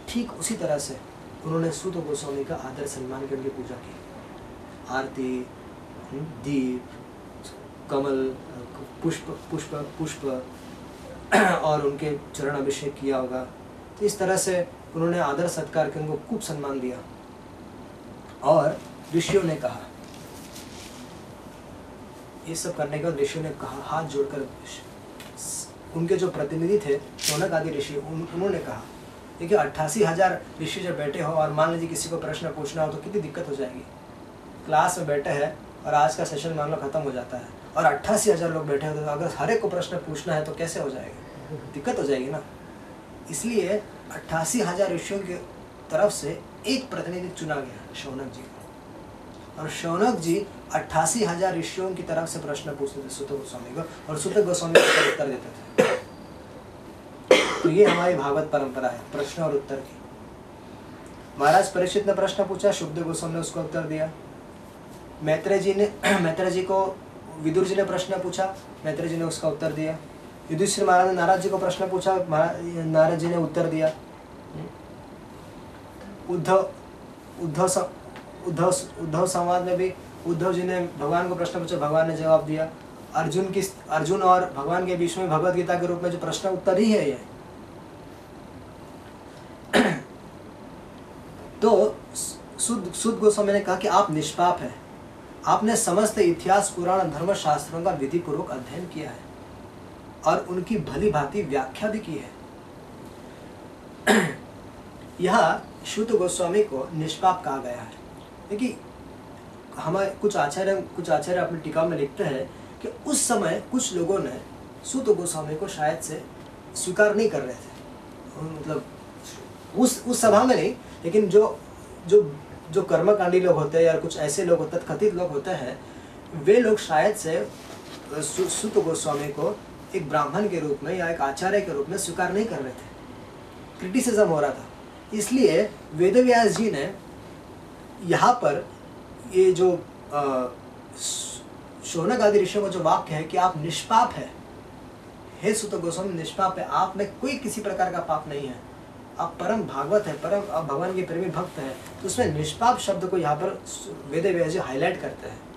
ठीक उसी तरह से उन्होंने सुत गोस्वामी का आदर सम्मान करके पूजा की। आरती, दीप, कमल, पुष्प पुष्प पुष्प, और उनके चरण अभिषेक किया होगा। तो इस तरह से उन्होंने आदर सत्कार के उनको खूब सम्मान दिया। और ऋषियों ने कहा ये सब करने के बाद ऋषियों ने कहा हाथ जोड़कर उनके जो प्रतिनिधि थे शौनक आदि ऋषि उन, उन्होंने कहा देखिए अट्ठासी हज़ार ऋषि जब बैठे हो और मान लीजिए किसी को प्रश्न पूछना हो तो कितनी दिक्कत हो जाएगी। क्लास में बैठे हैं और आज का सेशन मान लो खत्म हो जाता है और अट्ठासी हज़ार लोग बैठे हो तो अगर हर एक को प्रश्न पूछना है तो कैसे हो जाएगा? दिक्कत हो जाएगी ना। इसलिए अट्ठासी हज़ार ऋषियों की तरफ़ से एक प्रतिनिधि चुना गया शौनक जी को। और शौनक जी अट्ठासी हज़ार ऋषियों की तरफ़ से प्रश्न पूछते थे, सुत गोस्वामी को, और सुत गोस्वामी उसका उत्तर देते थे। तो ये हमारी भागवत परंपरा है, प्रश्न और उत्तर की। महाराज परीक्षित ने प्रश्न पूछा शुभदेव गोस्वामी ने उसको उत्तर दिया। मैत्रेय जी ने मैत्रेय जी को विदुर जी ने प्रश्न पूछा मैत्रेय जी ने उसका उत्तर दिया। युधिष्ठिर महाराज ने नाराज़ जी को प्रश्न पूछा नारद जी ने उत्तर दिया। उद्धव उद्धव उद्धव उद्धव संवाद में भी उद्धव जी ने भगवान को प्रश्न पूछा, भगवान ने जवाब दिया, अर्जुन की, अर्जुन और भगवान के बीच में भगवत गीता के रूप में जो प्रश्न, उत्तर ही है ये। तो सुद सुद गोस्वामी ने कहा कि आप निष्पाप हैं। आपने समस्त इतिहास, पुराण धर्म शास्त्रों का विधि पूर्वक अध्ययन किया है। और उनकी भली भांति व्याख्या भी की है। यह शुद्ध गोस्वामी को निष्पाप कहा गया है। देखिए हमारे कुछ आचार्य कुछ आचार्य अपनी टीका में लिखते हैं कि उस समय कुछ लोगों ने सुत गोस्वामी को शायद से स्वीकार नहीं कर रहे थे। मतलब उस उस सभा में नहीं लेकिन जो जो जो कर्मकांडी लोग होते हैं या कुछ ऐसे लोग कथित लोग होते हैं वे लोग शायद सु, सुत गोस्वामी को एक ब्राह्मण के रूप में या एक आचार्य के रूप में स्वीकार नहीं कर रहे थे। क्रिटिसिज्म हो रहा था। इसलिए वेदव्यास जी ने यहाँ पर ये जो शौनक आदि ऋषि का जो वाक्य है कि आप निष्पाप है। हे सुत गोस्वामी, निष्पाप है। आप में कोई किसी प्रकार का पाप नहीं है। आप परम भागवत है, परम भगवान के प्रेमी भक्त हैं। तो उसमें निष्पाप शब्द को यहाँ पर वेद व्यास जी हाईलाइट करते हैं।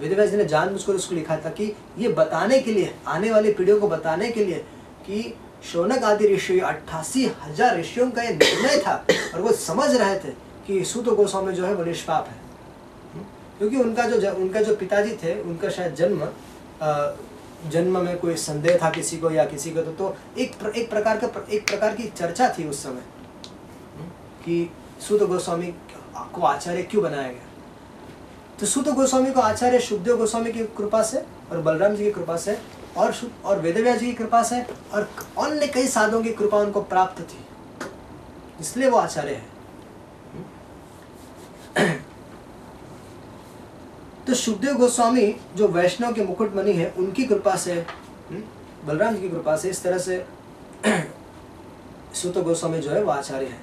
वेद व्यास जी ने जानबूझकर उसको लिखा था कि ये बताने के लिए आने वाली पीढ़ियों को बताने के लिए कि शौनक आदि ऋषि अट्ठासी हज़ार ऋषियों का ये निर्णय था और वो समझ रहे थे कि सुत गोस्वामी जो है वो निष्पाप है। क्योंकि उनका जो उनका जो पिताजी थे उनका शायद जन्म जन्म में कोई संदेह था किसी को या किसी को तो, तो एक प्र, एक प्रकार का एक प्रकार की चर्चा थी उस समय कि सुत गोस्वामी को आचार्य क्यों बनाया गया? तो सुत गोस्वामी को आचार्य सुखदेव गोस्वामी की कृपा से और बलराम जी की कृपा से और और वेदव्यास जी की कृपा से और अन्य कई साधुओं की कृपा उनको प्राप्त थी। इसलिए वो आचार्य है। तो सुखदेव गोस्वामी जो वैष्णव के मुकुट मुकुटमणि है उनकी कृपा से हम्म, बलराम जी की कृपा से इस तरह से सुत गोस्वामी जो है वो आचार्य है।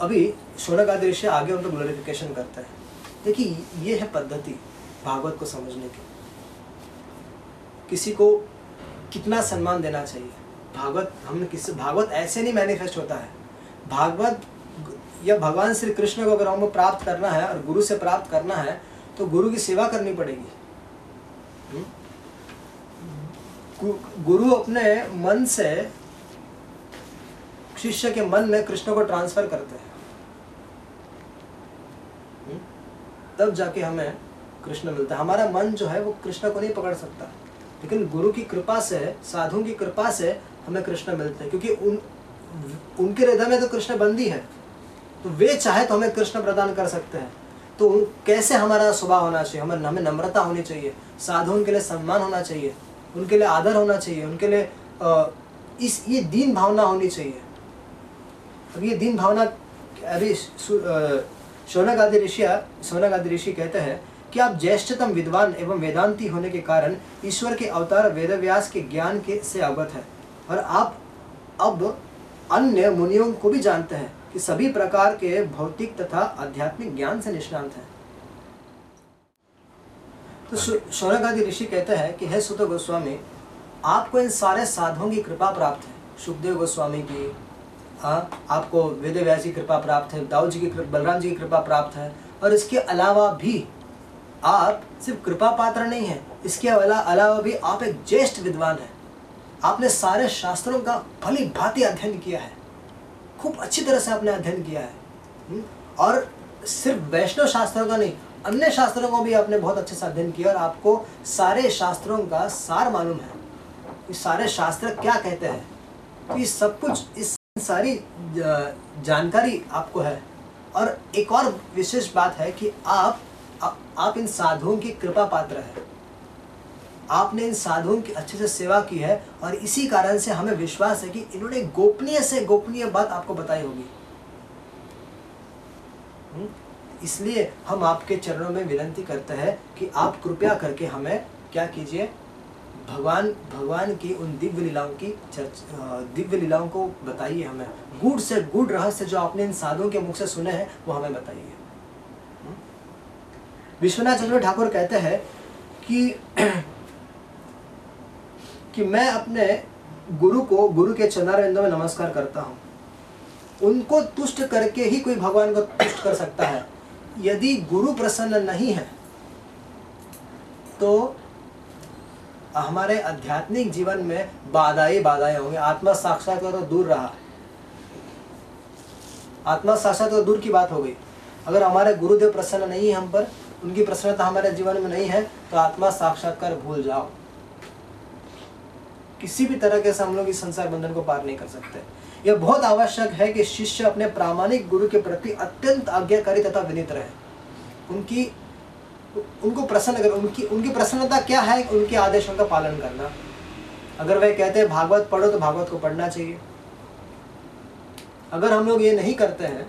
अभी शौनक आदि ऋषि आगे उनको ग्लोरिफिकेशन करता हैं। देखिए, ये है पद्धति भागवत को समझने की। किसी को कितना सम्मान देना चाहिए? भागवत हमने किसी भागवत ऐसे नहीं मैनिफेस्ट होता है। भागवत या भगवान श्री कृष्ण को अगर हमको प्राप्त करना है और गुरु से प्राप्त करना है तो गुरु की सेवा करनी पड़ेगी। हम्म? गुरु अपने मन से, शिष्य के मन में कृष्ण को ट्रांसफ़र करते हैं। तब जाके हमें कृष्ण मिलता है। हमारा मन जो है वो कृष्ण को नहीं पकड़ सकता। लेकिन गुरु की कृपा से साधु की कृपा से हमें कृष्ण मिलते हैं। क्योंकि उन, उनके हृदय में तो कृष्ण बंदी है। तो वे चाहे तो हमें कृष्ण प्रदान कर सकते हैं। तो कैसे हमारा स्वभाव होना चाहिए? हमें हमें नम्रता होनी चाहिए। साधुओं के लिए सम्मान होना चाहिए। उनके लिए आदर होना चाहिए। उनके लिए इस, ये दीन भावना होनी चाहिए। अब ये दीन भावना, अभी शौनक आदि ऋषि शौनक आदि ऋषि कहते हैं कि आप ज्येष्ठतम विद्वान एवं वेदांती होने के कारण ईश्वर के अवतार वेदव्यास के ज्ञान के से अवगत है। और आप अब अन्य मुनियों को भी जानते हैं कि सभी प्रकार के भौतिक तथा आध्यात्मिक ज्ञान से निष्णांत हैं। तो शौ- शौनक आदि ऋषि कहते हैं कि हे सुत गोस्वामी आपको इन सारे साधुओं की कृपा प्राप्त है। सुखदेव गोस्वामी की हाँ आपको वेद व्यास की कृपा प्राप्त है दाऊ जी की बलराम जी की कृपा प्राप्त है। और इसके अलावा भी आप सिर्फ़ कृपा पात्र नहीं है, इसके अलावा भी आप एक ज्येष्ठ विद्वान हैं। आपने सारे शास्त्रों का भली भांति अध्ययन किया है। खूब अच्छी तरह से आपने अध्ययन किया है। हम्म? और सिर्फ़ वैष्णव शास्त्रों का नहीं, अन्य शास्त्रों को भी आपने बहुत अच्छे से अध्ययन किया और आपको सारे शास्त्रों का सार मालूम है। ये सारे शास्त्र क्या कहते हैं? तो ये सब कुछ इस सारी जानकारी आपको है। और एक और विशेष बात है कि आप आ, आप इन साधुओं की कृपा पात्र है। आपने इन साधुओं की अच्छे से सेवा की है और इसी कारण से हमें विश्वास है कि इन्होंने गोपनीय से गोपनीय बात आपको बताई होगी। हम्म? इसलिए हम आपके चरणों में विनती करते हैं कि आप कृपया करके हमें क्या कीजिए? भगवान भगवान की उन दिव्य लीलाओं की दिव्य लीलाओं को बताइए हमें। गुड़ से गुड़ रहस्य जो आपने इन साधुओं के मुख से सुने हैं, वो हमें बताइए। हम्म? विश्वनाथ चंद्र ठाकुर कहते हैं कि कि मैं अपने गुरु को, गुरु के चरणारविंदों में नमस्कार करता हूँ। उनको तुष्ट करके ही कोई भगवान को तुष्ट कर सकता है। यदि गुरु प्रसन्न नहीं है तो हमारे आध्यात्मिक जीवन में बाधाएँ बाधाएँ होंगे। आत्मा साक्षात्कार तो दूर रहा। आत्मा साक्षात्कार तो दूर की बात हो गई। अगर हमारे गुरुदेव प्रसन्न नहीं है हम पर, उनकी प्रसन्नता हमारे जीवन में नहीं है तो आत्मा साक्षात्कार भूल जाओ। किसी भी तरह के से हम लोग इस संसार बंधन को पार नहीं कर सकते। यह बहुत आवश्यक है कि शिष्य अपने प्रामाणिक गुरु के प्रति अत्यंत आज्ञाकारी तथा विनित रहे। उनकी उनको प्रसन्न कर उनकी उनकी प्रसन्नता क्या है उनके आदेशों का पालन करना। अगर वह कहते हैं भागवत पढ़ो तो भागवत को पढ़ना चाहिए। अगर हम लोग ये नहीं करते हैं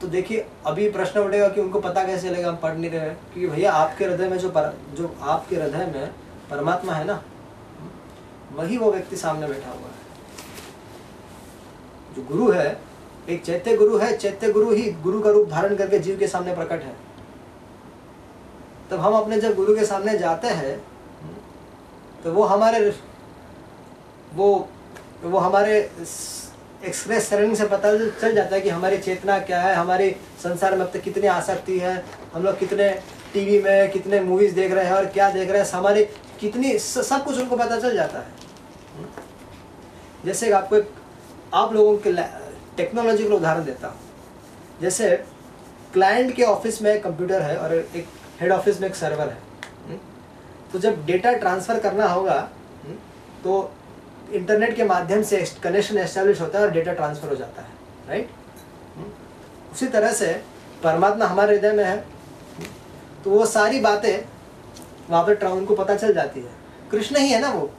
तो देखिए अभी प्रश्न उठेगा कि उनको पता कैसे चलेगा हम पढ़ नहीं रहे क्योंकि भैया आपके हृदय में जो पर, जो आपके हृदय में परमात्मा है ना वही वो व्यक्ति सामने बैठा हुआ है। जो गुरु है एक चैत्य गुरु है, चैत्य गुरु ही गुरु का रूप धारण करके जीव के सामने प्रकट है। तब हम अपने जब गुरु के सामने जाते हैं तो वो हमारे, वो वो हमारे एक्सप्रेस शरण से पता चल जाता है कि हमारी चेतना क्या है, हमारे संसार में अब तक कितनी आसक्ति है, हम लोग कितने टीवी में, कितने मूवीज़ देख रहे हैं और क्या देख रहे हैं हमारी कितनी सब कुछ उनको पता चल जाता है। जैसे आपको, आप लोगों के टेक्नोलॉजी का उदाहरण देता हूँ। जैसे क्लाइंट के ऑफ़िस में कंप्यूटर है और एक हेड ऑफ़िस में एक सर्वर है। हम्म? तो जब डेटा ट्रांसफ़र करना होगा हम्म, तो इंटरनेट के माध्यम से कनेक्शन एस्टेब्लिश होता है और डेटा ट्रांसफ़र हो जाता है राइट? उसी तरह से परमात्मा हमारे हृदय में है हम्म, तो वो सारी बातें वहाँ पर उनको पता चल जाती है। कृष्ण ही है ना वो?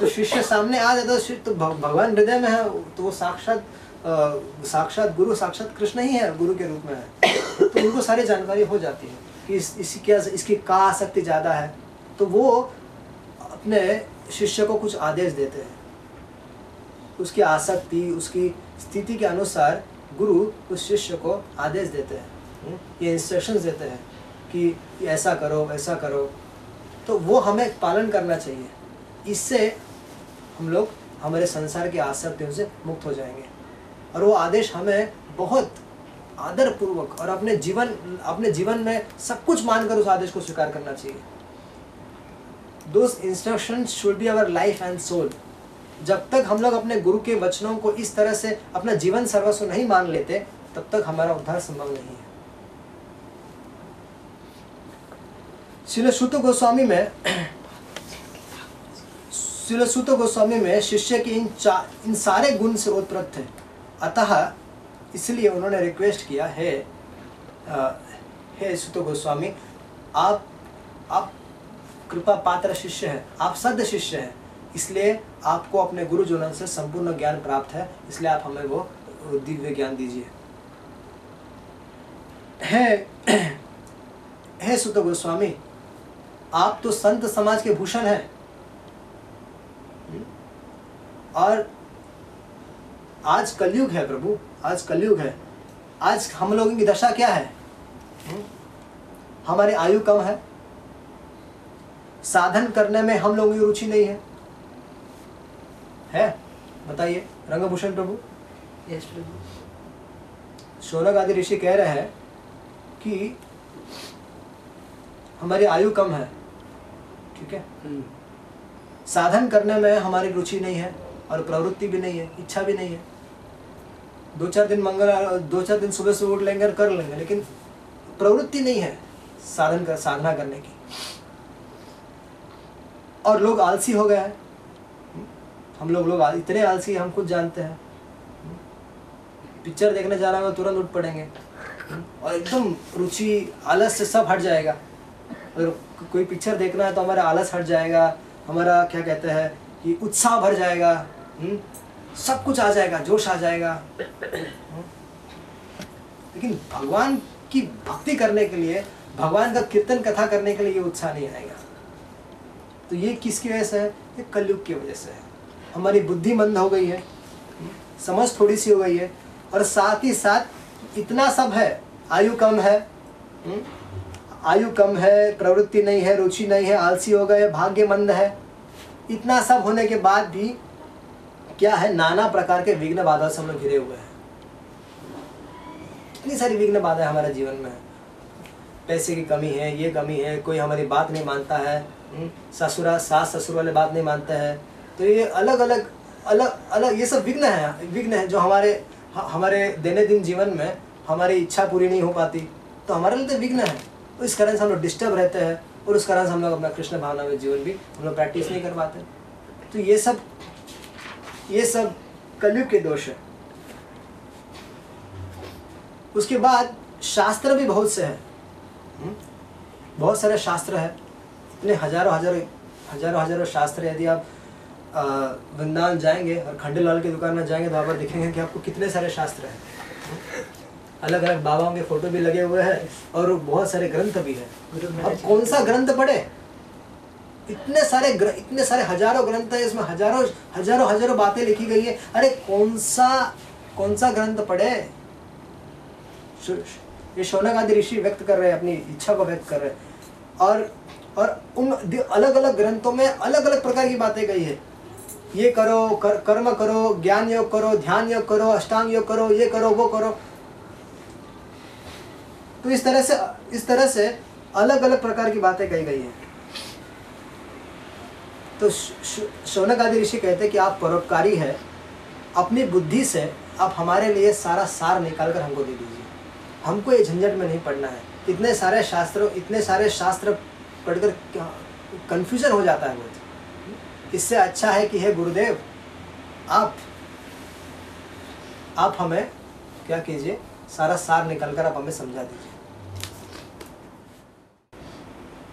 तो शिष्य सामने आ जाता है तो तो भगवान हृदय में है तो वो साक्षात साक्षात गुरु साक्षात कृष्ण ही है गुरु के रूप में है। तो उनको सारी जानकारी हो जाती है कि इस, इसकी क्या इसकी का आसक्ति ज़्यादा है। तो वो अपने शिष्य को कुछ आदेश देते हैं। उसकी आसक्ति उसकी स्थिति के अनुसार गुरु उस शिष्य को आदेश देते हैं। हम्म? ये इंस्ट्रक्शंस देते हैं कि ऐसा करो ऐसा करो। तो वो हमें पालन करना चाहिए। इससे हम लोग हमारे संसार की आसक्तियों से मुक्त हो जाएँगे। और वो आदेश हमें बहुत आदर पूर्वक और अपने जीवन अपने जीवन में सब कुछ मानकर उस आदेश को स्वीकार करना चाहिए। दोस्त instruction should be our life and soul जब तक हम लोग अपने गुरु के वचनों को इस तरह से अपना जीवन सर्वस्व नहीं मान लेते, तब तक हमारा उद्धार संभव नहीं है। शिल सुत गोस्वामी में शिल सुत गोस्वामी में शिष्य के इन चा, इन सारे गुण से ओतप्रोत थे। अतः इसलिए उन्होंने रिक्वेस्ट किया, है हे सुत गोस्वामी, आप आप कृपा पात्र शिष्य हैं, आप सद शिष्य हैं, इसलिए आपको अपने गुरुजनों से संपूर्ण ज्ञान प्राप्त है, इसलिए आप हमें वो दिव्य ज्ञान दीजिए है, हे सुत गोस्वामी, आप तो संत समाज के भूषण हैं? और आज कलयुग है प्रभु आज कलयुग है। आज हम लोगों की दशा क्या है? हम्म? हमारी आयु कम है। साधन करने में हम लोगों की रुचि नहीं है। है? बताइए रंगभूषण प्रभु। यस प्रभु। शौनक आदि ऋषि कह रहे हैं कि हमारी आयु कम है। ठीक है? हम्म, साधन करने में हमारी रुचि नहीं है और प्रवृत्ति भी नहीं है इच्छा भी नहीं है। दो चार दिन मंगल दो चार दिन सुबह सुबह उठ लेंगे और कर लेंगे, लेकिन प्रवृत्ति नहीं है साधन कर, साधना करने की। और लोग आलसी हो गए हैं। हम लोग लोग इतने आलसी हम खुद जानते हैं। पिक्चर देखने जाना है तुरंत उठ पड़ेंगे। और एकदम रुचि, आलस से सब हट जाएगा। अगर कोई पिक्चर देखना है तो हमारा आलस हट जाएगा, हमारा क्या कहते हैं कि उत्साह भर जाएगा? सब कुछ आ जाएगा, जोश आ जाएगा हम्म? लेकिन भगवान की भक्ति करने के लिए, भगवान का कीर्तन कथा करने के लिए ये उत्साह नहीं आएगा तो ये किसकी वजह से है ये कलयुग की वजह से है हमारी बुद्धि मंद हो गई है हम्म? समझ थोड़ी सी हो गई है, और साथ ही साथ इतना सब है, आयु कम है हम्म? आयु कम है, प्रवृत्ति नहीं है, रुचि नहीं है, आलसी हो गए, भाग्य मंद है इतना सब होने के बाद भी क्या है नाना प्रकार के विघ्न बाधा से हम लोग घिरे हुए हैं? इतनी सारी विघ्न बाधा हमारे जीवन में है? पैसे की कमी है ये कमी है कोई हमारी बात नहीं मानता है हम्म, ससुरा सास ससुर वाले बात नहीं मानते हैं। तो ये अलग अलग अलग अलग ये सब विघ्न है विघ्न है जो हमारे हमारे दैनिक दिन जीवन में हमारी इच्छा पूरी नहीं हो पाती। तो हमारे लिए तो विघ्न है। तो इस कारण से हम लोग डिस्टर्ब रहते हैं और उस कारण से हम लोग अपना कृष्ण भावना में जीवन भी हम लोग प्रैक्टिस नहीं कर पाते। तो ये सब ये सब कलयुग के दोष है। उसके बाद शास्त्र भी बहुत से हैं। हम्म? बहुत सारे शास्त्र है। इतने हज़ारों हज़ारों हज़ारों हज़ारों शास्त्र यदि आप वृंदावन जाएँगे और खंडेलाल की दुकान में जाएँगे तो आप देखेंगे कि आपको कितने सारे शास्त्र हैं। अलग अलग बाबाओं के फ़ोटो भी लगे हुए हैं और बहुत सारे ग्रंथ भी है। अब कौन सा ग्रंथ पढ़े? इतने सारे ग्र, इतने सारे हज़ारों ग्रंथ है इसमें हज़ारों हज़ारों हज़ारों बातें लिखी गई है। अरे कौन सा कौन सा ग्रंथ पढ़े? ये शौनक आदि ऋषि व्यक्त कर रहे हैं अपनी इच्छा को व्यक्त कर रहे और और उन अलग अलग ग्रंथों में अलग अलग प्रकार की बातें गई है। ये करो कर, कर्म करो ज्ञान योग करो ध्यान योग करो अष्टांग योग करो ये करो वो करो। तो इस तरह से इस तरह से अलग अलग प्रकार की बातें कही गई हैं। तो शौनक आदि ऋषि कहते हैं कि आप परोपकारी है। अपनी बुद्धि से आप हमारे लिए सारा सार निकाल कर हमको दे दीजिए। हमको ये झंझट में नहीं पड़ना है। इतने सारे शास्त्र, इतने सारे शास्त्र पढ़कर कंफ्यूजन हो जाता है बहुत इससे अच्छा है कि, हे गुरुदेव, आप आप हमें क्या कीजिए, सारा सार निकल कर आप हमें समझा दीजिए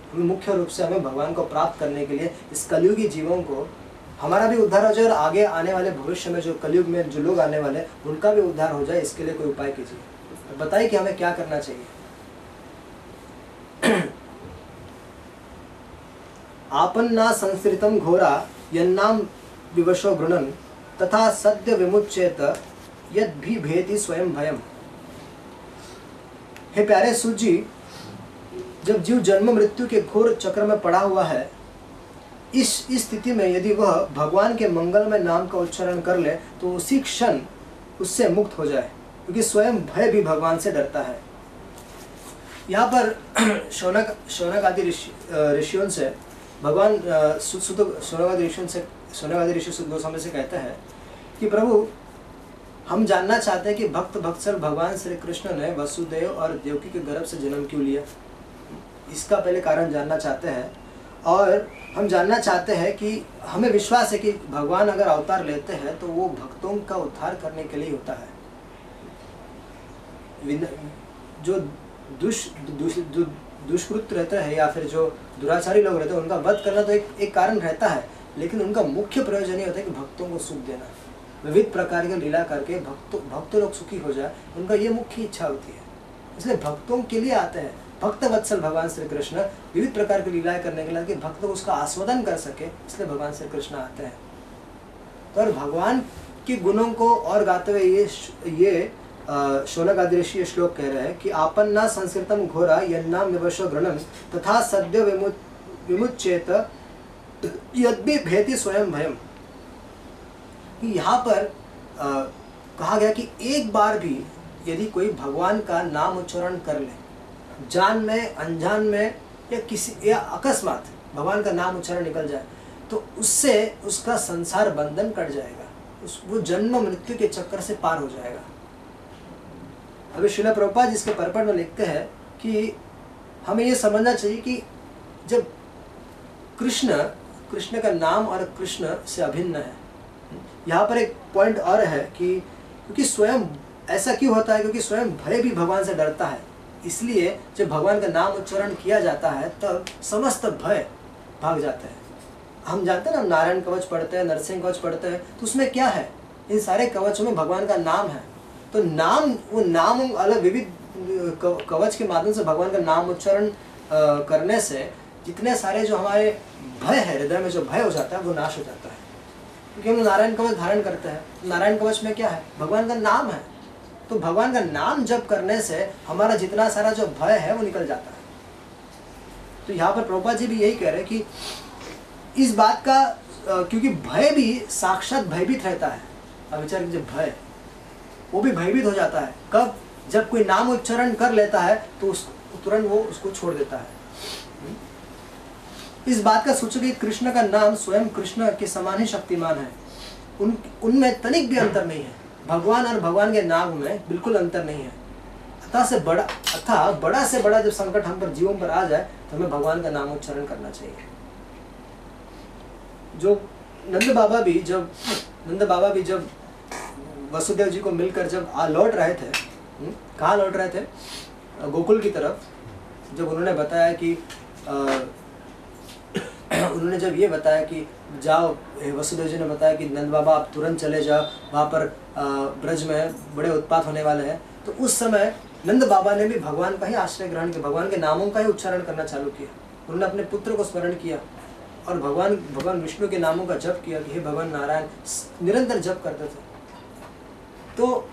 हमें मुख्य रूप से हमें भगवान को प्राप्त करने के लिए इस कलयुगी जीवों को हमारा भी उद्धार हो जाए और आगे आने वाले भविष्य में जो कलयुग में जो लोग आने वाले उनका भी उद्धार हो जाए, इसके लिए कोई उपाय कीजिए। बताइए कि हमें क्या करना चाहिए। आपन्ना संस्कृतम घोरा, यन्नाम विवशो गृणन, तथा सद्य विमुच्येत यद भी भेदी स्वयं भयम। हे प्यारे सूजी जब जीव जन्म मृत्यु के घोर चक्र में पड़ा हुआ है, इस स्थिति में यदि वह भगवान के मंगलमय नाम का उच्चारण कर ले तो उसी क्षण उससे मुक्त हो जाए, क्योंकि स्वयं भय भी भगवान से डरता है। यहाँ पर शौनक शौनक आदि ऋषि ऋषियों से भगवान शौनक आदि ऋषियों से शौनक आदि ऋषि सुत गोस्वामी से कहते हैं कि प्रभु, हम जानना चाहते हैं कि भक्त भक्सर भगवान श्री कृष्ण ने वसुदेव और देवकी के गर्भ से जन्म क्यों लिया? इसका पहले कारण जानना चाहते हैं। और हम जानना चाहते हैं कि हमें विश्वास है कि भगवान अगर अवतार लेते हैं तो वो भक्तों का उद्धार करने के लिए होता है। जो दुष दुष्कृत रहता है या फिर जो दुराचारी लोग रहते हैं, उनका वध करना तो एक एक कारण रहता है। लेकिन उनका मुख्य प्रयोजन ये होता है कि भक्तों को सुख देना। विविध प्रकार के लीला करके भक्तों, भक्त लोग सुखी हो जाए, उनका ये मुख्य इच्छा होती है। इसलिए भक्तों के लिए आते हैं। भक्त वत्सल भगवान श्री कृष्ण विविध प्रकार की लीलाएँ करने के लिए भक्त उसका आस्वादन कर सके इसलिए भगवान श्री कृष्ण आते हैं। तो और भगवान के गुणों को और गाते हुए ये ये शोनक आदिऋषि ये श्लोक कह रहे हैं कि आपन्ना संस्कृतम घोरा यन्नाम विवशो घृणम तथा सद्य विमु विमुच्चेत यद्भि भेति स्वयं भयम। यहाँ पर अ, कहा गया कि एक बार भी यदि कोई भगवान का नाम उच्चारण कर ले जान में, अनजान में या किसी, या अकस्मात भगवान का नाम उच्चारण निकल जाए तो उससे उसका संसार बंधन कट जाएगा। उस, वो जन्म मृत्यु के चक्कर से पार हो जाएगा। अभी शिला प्रभुपाद जिसके परपट में लिखते हैं कि हमें ये समझना चाहिए कि जब कृष्ण कृष्ण का नाम और कृष्ण से अभिन्न है, यहाँ पर एक पॉइंट और है कि क्योंकि स्वयं ऐसा क्यों होता है? क्योंकि स्वयं भय भी भगवान से डरता है। इसलिए जब भगवान का नाम उच्चारण किया जाता है, तब समस्त भय भाग जाते हैं। हम जानते हैं ना, नारायण कवच पढ़ते हैं, नरसिंह कवच पढ़ते हैं तो उसमें क्या है? इन सारे कवचों में भगवान का नाम है। तो नाम, वो नाम अलग विविध कवच के माध्यम से भगवान का नाम उच्चारण करने से जितने सारे जो हमारे भय है, हृदय में जो भय हो जाता है, वो नाश हो जाता है। क्योंकि हम नारायण कवच धारण करते हैं। नारायण कवच में क्या है? भगवान का नाम है। तो भगवान का नाम जप करने से हमारा जितना सारा जो भय है वो निकल जाता है। तो यहाँ पर प्रभुपा जी भी यही कह रहे हैं कि इस बात का क्योंकि भय भी, साक्षात भयभीत रहता है। अब विचार कीजिए, भय, वो भी भयभीत हो जाता है। कब? जब कोई नाम उच्चारण कर लेता है तो उस, तुरंत वो उसको छोड़ देता है। इस बात का सूचक कि कृष्ण का नाम स्वयं कृष्ण के समान ही शक्तिमान है। उन, उनमें तनिक भी अंतर नहीं है। भगवान और भगवान के नाम में बिल्कुल अंतर नहीं है। अतः से बड़ा अतः बड़ा से बड़ा जब संकट हम पर जीवन पर आ जाए तो हमें भगवान का नाम उच्चारण करना चाहिए। जो नंद बाबा भी जब नंद बाबा भी जब वसुदेव जी को मिलकर जब आ लौट रहे थे हम्म, कहाँ लौट रहे थे? गोकुल की तरफ़ जब उन्होंने बताया कि अ, उन्होंने जब ये बताया कि जाओ वसुदेव जी ने बताया कि नंद बाबा, आप तुरंत चले जाओ, वहाँ पर ब्रज में बड़े उत्पात होने वाले हैं। तो उस समय नंद बाबा ने भी भगवान का ही आश्रय ग्रहण किया, भगवान के नामों का ही उच्चारण करना चालू किया। उन्होंने अपने पुत्र को स्मरण किया और भगवान भगवान विष्णु के नामों का जप किया कि हे भगवान नारायण निरंतर जप करते थे। तो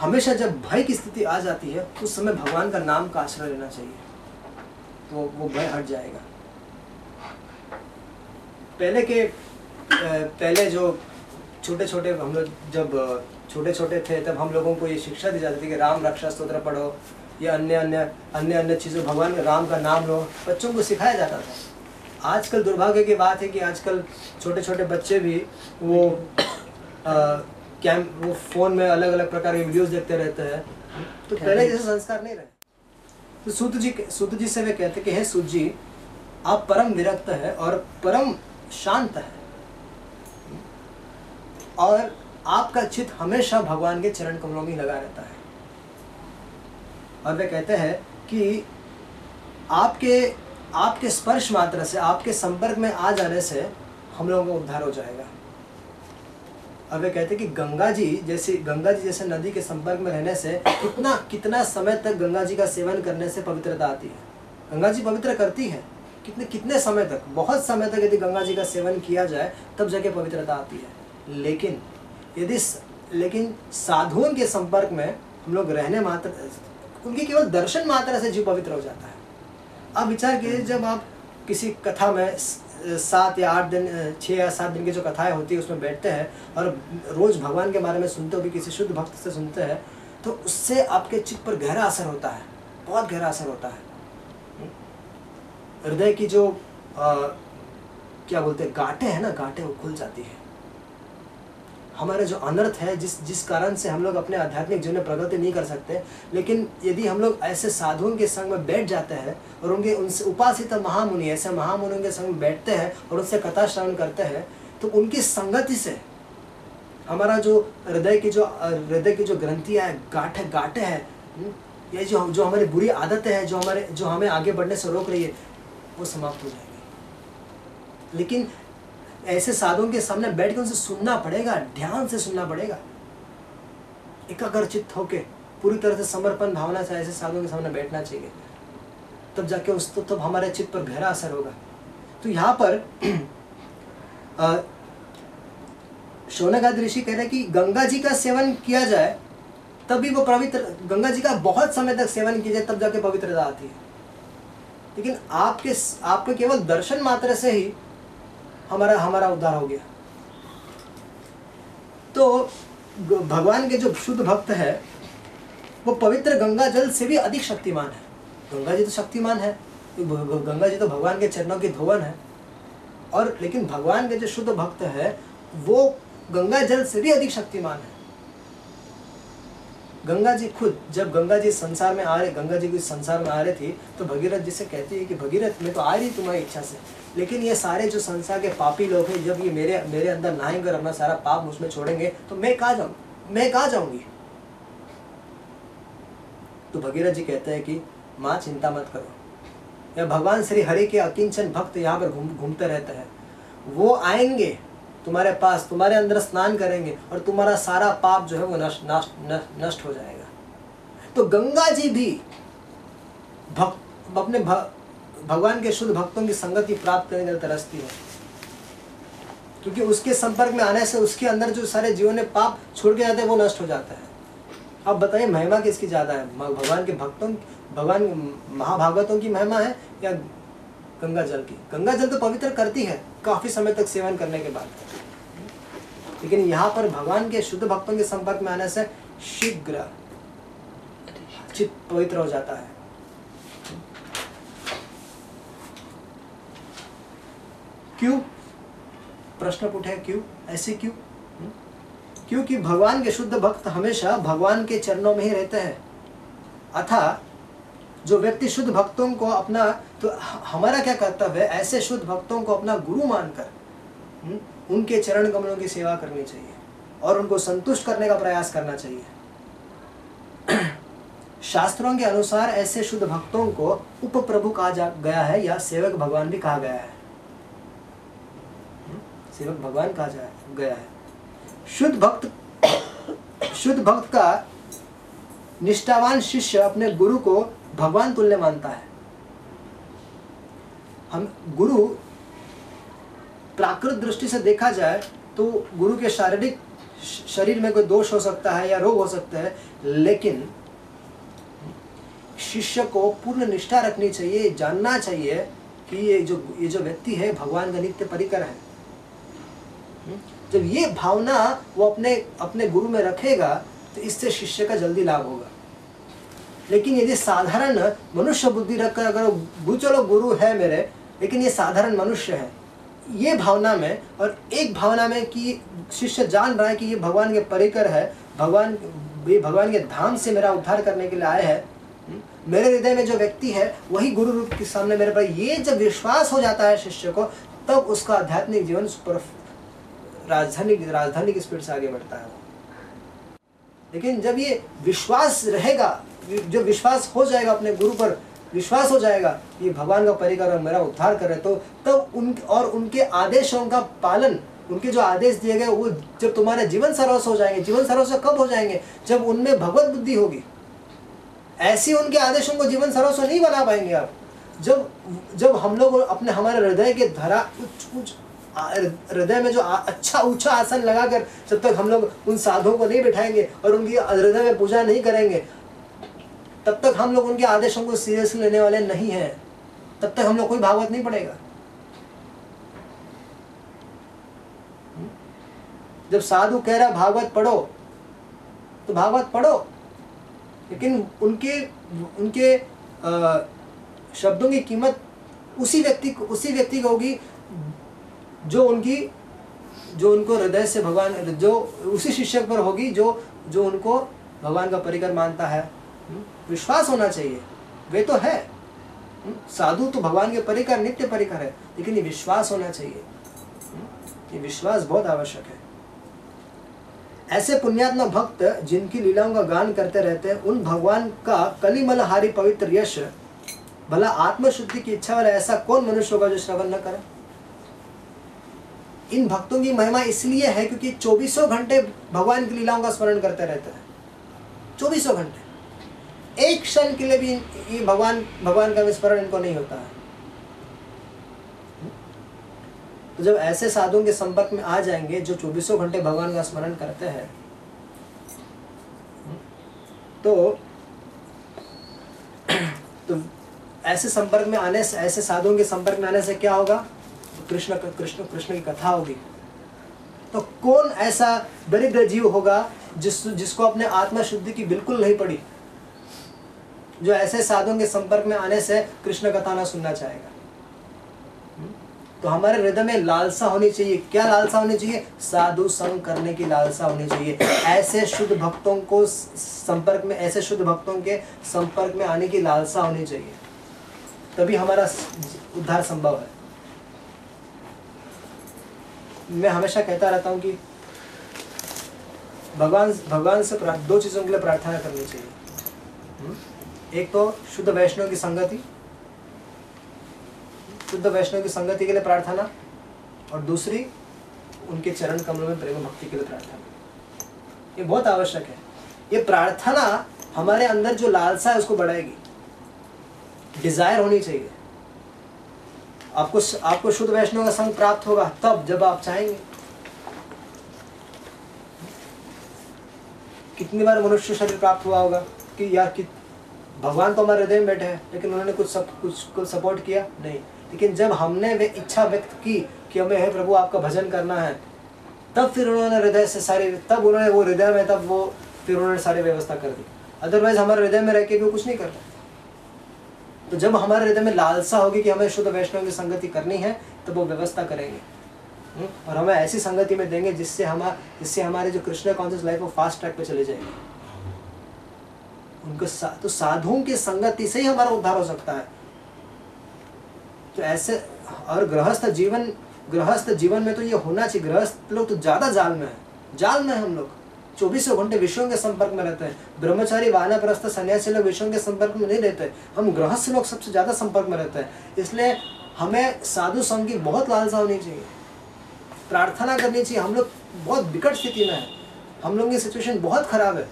हमेशा जब भय की स्थिति आ जाती है, उस समय भगवान का नाम का आश्रय लेना चाहिए। तो वो भय हट जाएगा। पहले के पहले जो छोटे छोटे हम लोग जब छोटे छोटे थे तब हम लोगों को ये शिक्षा दी जाती थी कि राम रक्षा स्त्रोत्र पढ़ो या अन्य अन्य अन्य अन्य चीज़ों भगवान के राम का नाम लो बच्चों को सिखाया जाता था। आजकल दुर्भाग्य की बात है कि आजकल छोटे छोटे बच्चे भी वो कैम वो फ़ोन में अलग अलग प्रकार के वीडियोस देखते रहते हैं। तो पहले जैसे संस्कार नहीं रहे। तो सूत जी सूत जी से वे कहते कि, हे सूत जी, आप परम विरक्त है और परम शांत है। और आपका चित हमेशा भगवान के चरण कमलों में लगा रहता है। और वे कहते हैं कि आपके आपके स्पर्श मात्र से, आपके संपर्क में आ जाने से हम लोगों का उद्धार हो जाएगा। और वे कहते हैं कि गंगा जी जैसे गंगा जी जैसे नदी के संपर्क में रहने से कितना कितना समय तक गंगा जी का सेवन करने से पवित्रता आती है? गंगा जी पवित्र करती है। कितने कितने समय तक? बहुत समय तक यदि गंगा जी का सेवन किया जाए, तब जाके पवित्रता आती है। लेकिन, यदि लेकिन साधुओं के संपर्क में हम लोग रहने मात्र, उनके केवल दर्शन मात्र से जीव पवित्र हो जाता है। आप विचार कीजिए, जब आप किसी कथा में सात या आठ दिन छः या सात दिन की जो कथाएँ होती है उसमें बैठते हैं और रोज भगवान के बारे में सुनते हो भी किसी शुद्ध भक्त से सुनते हैं तो उससे आपके चित्त पर गहरा असर होता है बहुत गहरा असर होता है। हृदय की जो आ, क्या बोलते हैं गांठें हैं ना गांठें वो खुल जाती है। हमारे जो अनर्थ है जिस जिस कारण से हम लोग अपने आध्यात्मिक जीवन में प्रगति नहीं कर सकते लेकिन यदि हम लोग ऐसे साधुओं के संग में बैठ जाते हैं और उनके उनसे उपासित महामुनि ऐसे महामुनियों के संग में बैठते हैं और उनसे कथा श्रवण करते हैं तो उनकी संगति से हमारा जो हृदय की जो हृदय की जो ग्रंथियाँ है गांठे गांठे हैं हम्म, ये जो जो हमारी बुरी आदतें हैं जो हमारे जो हमें आगे बढ़ने से रोक रही है वो समाप्त हो जाएगी। लेकिन ऐसे साधुओं के सामने बैठ के उनसे सुनना पड़ेगा, ध्यान से सुनना पड़ेगा। एकाग्र एकाग्रचित होके पूरी तरह से समर्पण भावना से ऐसे साधुओं के सामने बैठना चाहिए। तब जाके उस तो तब हमारे चित्त पर गहरा असर होगा। तो यहाँ पर शौनकाद ऋषि कह रहे हैं कि गंगा जी का सेवन किया जाए, तभी वो पवित्र, गंगा जी का बहुत समय तक सेवन किया जाए, तब जाके पवित्रता आती है। लेकिन आपके आपके केवल दर्शन मात्र से ही हमारा हमारा उद्धार हो गया। तो भगवान के जो शुद्ध भक्त है, वो पवित्र गंगा जल से भी अधिक शक्तिमान है। गंगा जी तो शक्तिमान है गंगा जी तो भगवान के चरणों की धोवन है। और लेकिन भगवान के जो शुद्ध भक्त है, वो गंगा जल से भी अधिक शक्तिमान है। गंगा जी खुद, जब गंगा जी संसार में आ रहे, गंगा जी को संसार में आ रहे थी तो भगीरथ जी से कहती है कि, भगीरथ, मैं तो आ रही तुम्हारी इच्छा से। लेकिन ये सारे जो संसार के पापी लोग हैं, जब ये मेरे मेरे अंदर नहाएँगे और अपना सारा पाप मुझमें छोड़ेंगे तो मैं कहाँ जाऊँ? मैं कहाँ जाऊँगी? तो भगीरथ जी कहते हैं कि, माँ, चिंता मत करो। या भगवान श्री हरि के अकिंचन भक्त यहाँ पर घूम, घूमते रहते हैं। वो आएँगे, तुम्हारे पास, तुम्हारे अंदर स्नान करेंगे और तुम्हारा सारा पाप जो है वो नष्ट नष्ट, नष्ट- हो जाएगा। तो गंगा जी भी भक्त, अपने भ- भगवान के शुद्ध भक्तों की संगति प्राप्त करने के लिए तरसती है। क्योंकि उसके संपर्क में आने से उसके अंदर जो सारे जीवन में पाप छोड़ के जाते हैं, वो नष्ट हो जाता है। अब बताइए, महिमा किसकी ज़्यादा है? भगवान के भक्तों भगवान महाभागवतों की महिमा है या गंगा जल की? गंगा जल तो पवित्र करती है, काफ़ी समय तक सेवन करने के बाद। लेकिन यहाँ पर भगवान के शुद्ध भक्तों के संपर्क में आने से शीघ्र चित्त पवित्र हो जाता है। क्यों? प्रश्न पूछे क्यों? ऐसे क्यों? क्योंकि भगवान के शुद्ध भक्त हमेशा भगवान के चरणों में ही रहते हैं। अथा जो व्यक्ति शुद्ध भक्तों को अपना तो हमारा क्या कर्तव्य है? ऐसे शुद्ध भक्तों को अपना गुरु मानकर हम्म, उनके चरण कमलों की सेवा करनी चाहिए और उनको संतुष्ट करने का प्रयास करना चाहिए। शास्त्रों के अनुसार ऐसे शुद्ध भक्तों को उप प्रभु कहा जा गया है या सेवक भगवान भी कहा गया है। सेवक भगवान कहा जा, गया है शुद्ध भक्त शुद्ध भक्त का निष्ठावान शिष्य अपने गुरु को भगवान तुल्य मानता है हम गुरु प्राकृत दृष्टि से देखा जाए तो गुरु के शारीरिक शरीर में कोई दोष हो सकता है या रोग हो सकता है, लेकिन शिष्य को पूर्ण निष्ठा रखनी चाहिए, जानना चाहिए कि ये जो ये जो व्यक्ति है, भगवान का नित्य परिकर है? जब ये भावना वो अपने अपने गुरु में रखेगा तो इससे शिष्य का जल्दी लाभ होगा। लेकिन यदि साधारण मनुष्य बुद्धि रखकर अगर चलो गुरु है मेरे लेकिन ये साधारण मनुष्य है ये भावना में और एक भावना में कि शिष्य जान रहा है कि ये भगवान के परिकर है भगवान ये भगवान के धाम से मेरा उद्धार करने के लिए आए हैं हम्म, मेरे हृदय में जो व्यक्ति है वही गुरु रूप के सामने मेरे पर ये जब विश्वास हो जाता है शिष्य को तब उसका आध्यात्मिक जीवन राजधानी राजधानी की स्पीड से आगे बढ़ता है लेकिन जब ये विश्वास रहेगा, जब विश्वास हो जाएगा अपने गुरु पर, विश्वास हो जाएगा ये भगवान का परिकर और मेरा उद्धार करे तो तब उन, और उनके आदेशों का पालन, उनके जो आदेश दिए गए, वो जब तुम्हारे जीवन सर्वस्व हो जाएँगे, जीवन सर्वस्व कब हो जाएँगे? जब उनमें भगवत बुद्धि होगी। ऐसे उनके आदेशों को जीवन सर्वस्व नहीं बना पाएँगे आप। जब जब हम लोग अपने, हमारे हृदय के धरा उच्च उच्च हृदय में जो अच्छा ऊँचा आसन लगाकर जब तक हम लोग उन साधुओं को नहीं बिठाएँगे और उनकी हृदय में पूजा नहीं करेंगे तब तक हम लोग उनके आदेशों को सीरियसली लेने वाले नहीं हैं। तब तक हम लोग कोई भागवत नहीं पड़ेगा जब साधु कह रहा भागवत पढ़ो तो भागवत पढ़ो लेकिन उनके उनके अ, शब्दों की कीमत उसी व्यक्ति उसी व्यक्ति को होगी जो उनकी जो उनको हृदय से भगवान जो उसी शिष्य पर होगी जो जो उनको भगवान का परिकर मानता है। हम्म, विश्वास होना चाहिए। वे तो है। हम्म, साधु तो भगवान के परिकर नित्य परिकर है। लेकिन ये विश्वास होना चाहिए। हम्म, ये विश्वास बहुत आवश्यक है। ऐसे पुण्यात्मा भक्त जिनकी लीलाओं का गान करते रहते हैं उन भगवान का कलिमलहारी पवित्र यश भला आत्मशुद्धि की इच्छा वाला ऐसा कौन मनुष्य होगा जो श्रवण न करे? इन भक्तों की महिमा इसलिए है क्योंकि चौबीसों घंटे भगवान की लीलाओं का स्मरण करते रहते हैं। चौबीसों घंटे। एक क्षण के लिए भी ये भगवान भगवान का स्मरण इनको नहीं होता है। तो जब ऐसे साधुओं के संपर्क में आ जाएँगे जो चौबीसों घंटे भगवान का स्मरण करते हैं तो तो ऐसे संपर्क में आने से, ऐसे साधुओं के संपर्क में आने से क्या होगा? कृष्ण कृष्ण कृष्ण की कथा होगी। तो कौन ऐसा दरिद्र जीव होगा जिस, जिसको अपने आत्मा शुद्धि की बिल्कुल नहीं पड़ी? जो ऐसे साधुओं के संपर्क में आने से कृष्ण कथा ना सुनना चाहेगा। तो हमारे हृदय में लालसा होनी चाहिए। क्या लालसा होनी चाहिए? साधु संग करने की लालसा होनी चाहिए। ऐसे शुद्ध भक्तों को संपर्क में, ऐसे शुद्ध भक्तों के संपर्क में आने की लालसा होनी चाहिए। तभी हमारा उद्धार संभव है। मैं हमेशा कहता रहता हूँ कि भगवान भगवान से दो चीज़ों के लिए प्रार्थना करनी चाहिए। हम्म? एक तो शुद्ध वैष्णव की संगति, शुद्ध वैष्णव की संगति के लिए प्रार्थना, और दूसरी, उनके चरण कमलों में प्रेम भक्ति के लिए प्रार्थना। ये बहुत आवश्यक है। ये प्रार्थना हमारे अंदर जो लालसा है, उसको बढ़ाएगी। डिज़ायर होनी चाहिए। आपको आपको शुद्ध वैष्णव का संग प्राप्त होगा, तब जब आप चाहेंगे। कितनी बार मनुष्य शरीर प्राप्त हुआ होगा कि यार कि, भगवान तो हमारे हृदय में बैठे हैं, लेकिन उन्होंने कुछ सब, कुछ को सपोर्ट किया? नहीं। लेकिन जब हमने वे इच्छा व्यक्त की कि हमें, है प्रभु, आपका भजन करना है, तब फिर उन्होंने हृदय से सारी, तब उन्होंने वो हृदय में, तब वो फिर उन्होंने सारी व्यवस्था कर दी। अदरवाइज़ हमारे हृदय में रह के भी कुछ नहीं करता तो जब हमारे हृदय में लालसा होगी कि हमें शुद्ध वैष्णव की संगति करनी है तो वो व्यवस्था करेंगे। हम्म? और हमें ऐसी संगति में देंगे जिससे हम जिससे हमारे जो कृष्ण कॉन्शियस लाइफ वो फास्ट ट्रैक पे चले जाएँगे। उनको सा, तो साधुओं की संगति से ही हमारा उद्धार हो सकता है। तो ऐसे और गृहस्थ जीवन गृहस्थ जीवन में तो ये होना चाहिए। गृहस्थ लोग तो ज़्यादा जाल में है। जाल में है हम लोग। चौबीसों घंटे विषयों के संपर्क में रहते हैं। ब्रह्मचारी, वानप्रस्थ सन्यासी लोग विषयों के संपर्क में नहीं रहते। हम गृहस्थ लोग सबसे ज़्यादा संपर्क में रहते हैं। इसलिए हमें साधु संघ की बहुत लालसा होनी चाहिए। प्रार्थना करनी चाहिए। हम लोग बहुत विकट स्थिति में है। हम लोग की सिचुएशन बहुत खराब है।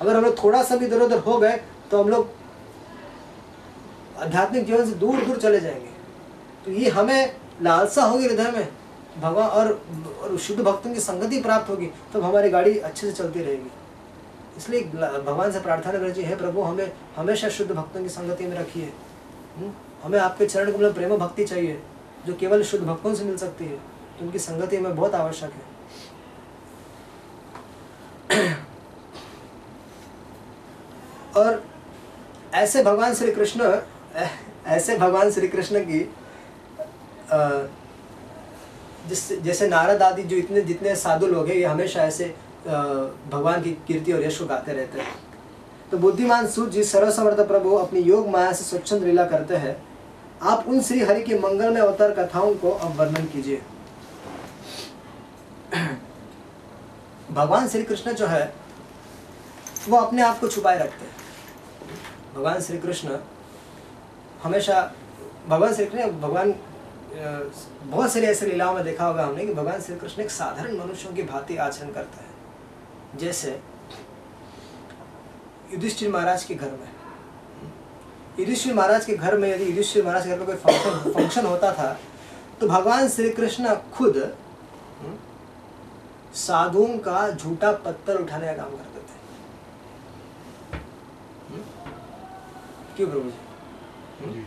अगर हम लोग थोड़ा सा भी इधर उधर हो गए तो हम लोग आध्यात्मिक जीवन से दूर दूर चले जाएँगे। तो ये हमें लालसा होगी हृदय में। भगवान और, और शुद्ध भक्तों की संगति प्राप्त होगी तब तो हमारी गाड़ी अच्छे से चलती रहेगी। इसलिए भगवान से प्रार्थना करनी चाहिए प्रभु हमें हमेशा शुद्ध भक्तों की संगति में रखिए। हम्म? हमें आपके चरण को प्रेम भक्ति चाहिए जो केवल शुद्ध भक्तों से मिल सकती है। तो उनकी संगति हमें बहुत आवश्यक है। और ऐसे भगवान श्री कृष्ण ऐसे भगवान श्री कृष्ण की जिस, जैसे नारद आदि जो इतने, जितने साधु लोग हैं, ये हमेशा ऐसे भगवान की कीर्ति और यश को गाते रहते हैं। तो बुद्धिमान सूर्य जी, सर्वसमर्थ प्रभु, अपनी योग माया से स्वच्छंद लीला करते हैं। आप उन श्री हरि की मंगल में अवतार कथाओं को अब वर्णन कीजिए। भगवान श्री कृष्ण जो है, वो अपने आप को छुपाए रखते हैं। भगवान श्री कृष्ण हमेशा, भगवान श्री कृष्ण, भगवान बहुत सारी ऐसे लीलाओं में देखा होगा हमने कि भगवान श्री कृष्ण एक साधारण मनुष्यों की भांति आचरण करता है। जैसे युधिष्ठिर महाराज के घर में। युधिष्ठिर महाराज के घर में यदि युधिष्ठिर महाराज के घर में कोई फ़ंक्शन फ़ंक्शन होता था तो भगवान श्री कृष्ण खुद हम्म, साधुओं का झूठा पत्थर उठाने का काम करते थे। हम्म, क्यों प्रभु जी? हम्म,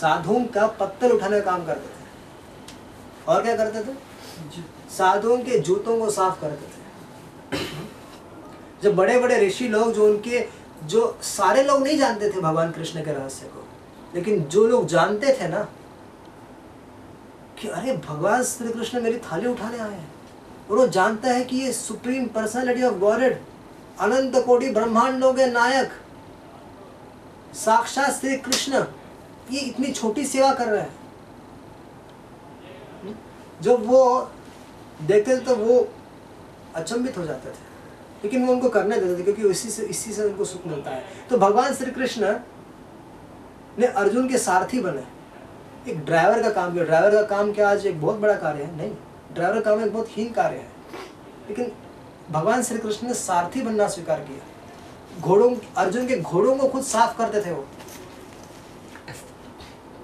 साधुओं का पत्थर उठाने का काम करते थे। और क्या करते थे? साधुओं के जूतों को साफ़ करते थे। जब बड़े बड़े ऋषि लोग जो उनके, जो सारे लोग नहीं जानते थे भगवान कृष्ण के रहस्य को, लेकिन जो लोग जानते थे ना, कि अरे भगवान श्री कृष्ण मेरी थाली उठाने आए हैं। और वो जानता है कि ये सुप्रीम पर्सनालिटी ऑफ़ गॉडेड, अनंत कोटि ब्रह्मांडों के नायक, साक्षात श्री कृष्ण ये इतनी छोटी सेवा कर रहे हैं। जब वो देखते थे तो वो अचंभित हो जाते थे। लेकिन वो उनको करने देते थे क्योंकि इसी से इसी से उनको सुख मिलता है। तो भगवान श्री कृष्ण ने अर्जुन के सारथी बने। एक ड्राइवर का काम किया। ड्राइवर का काम क्या आज एक बहुत बड़ा कार्य है? नहीं। ड्राइवर का काम एक बहुत हीन कार्य है। लेकिन भगवान श्री कृष्ण ने सारथी बनना स्वीकार किया। घोड़ों, अर्जुन के घोड़ों को खुद साफ़ करते थे वो।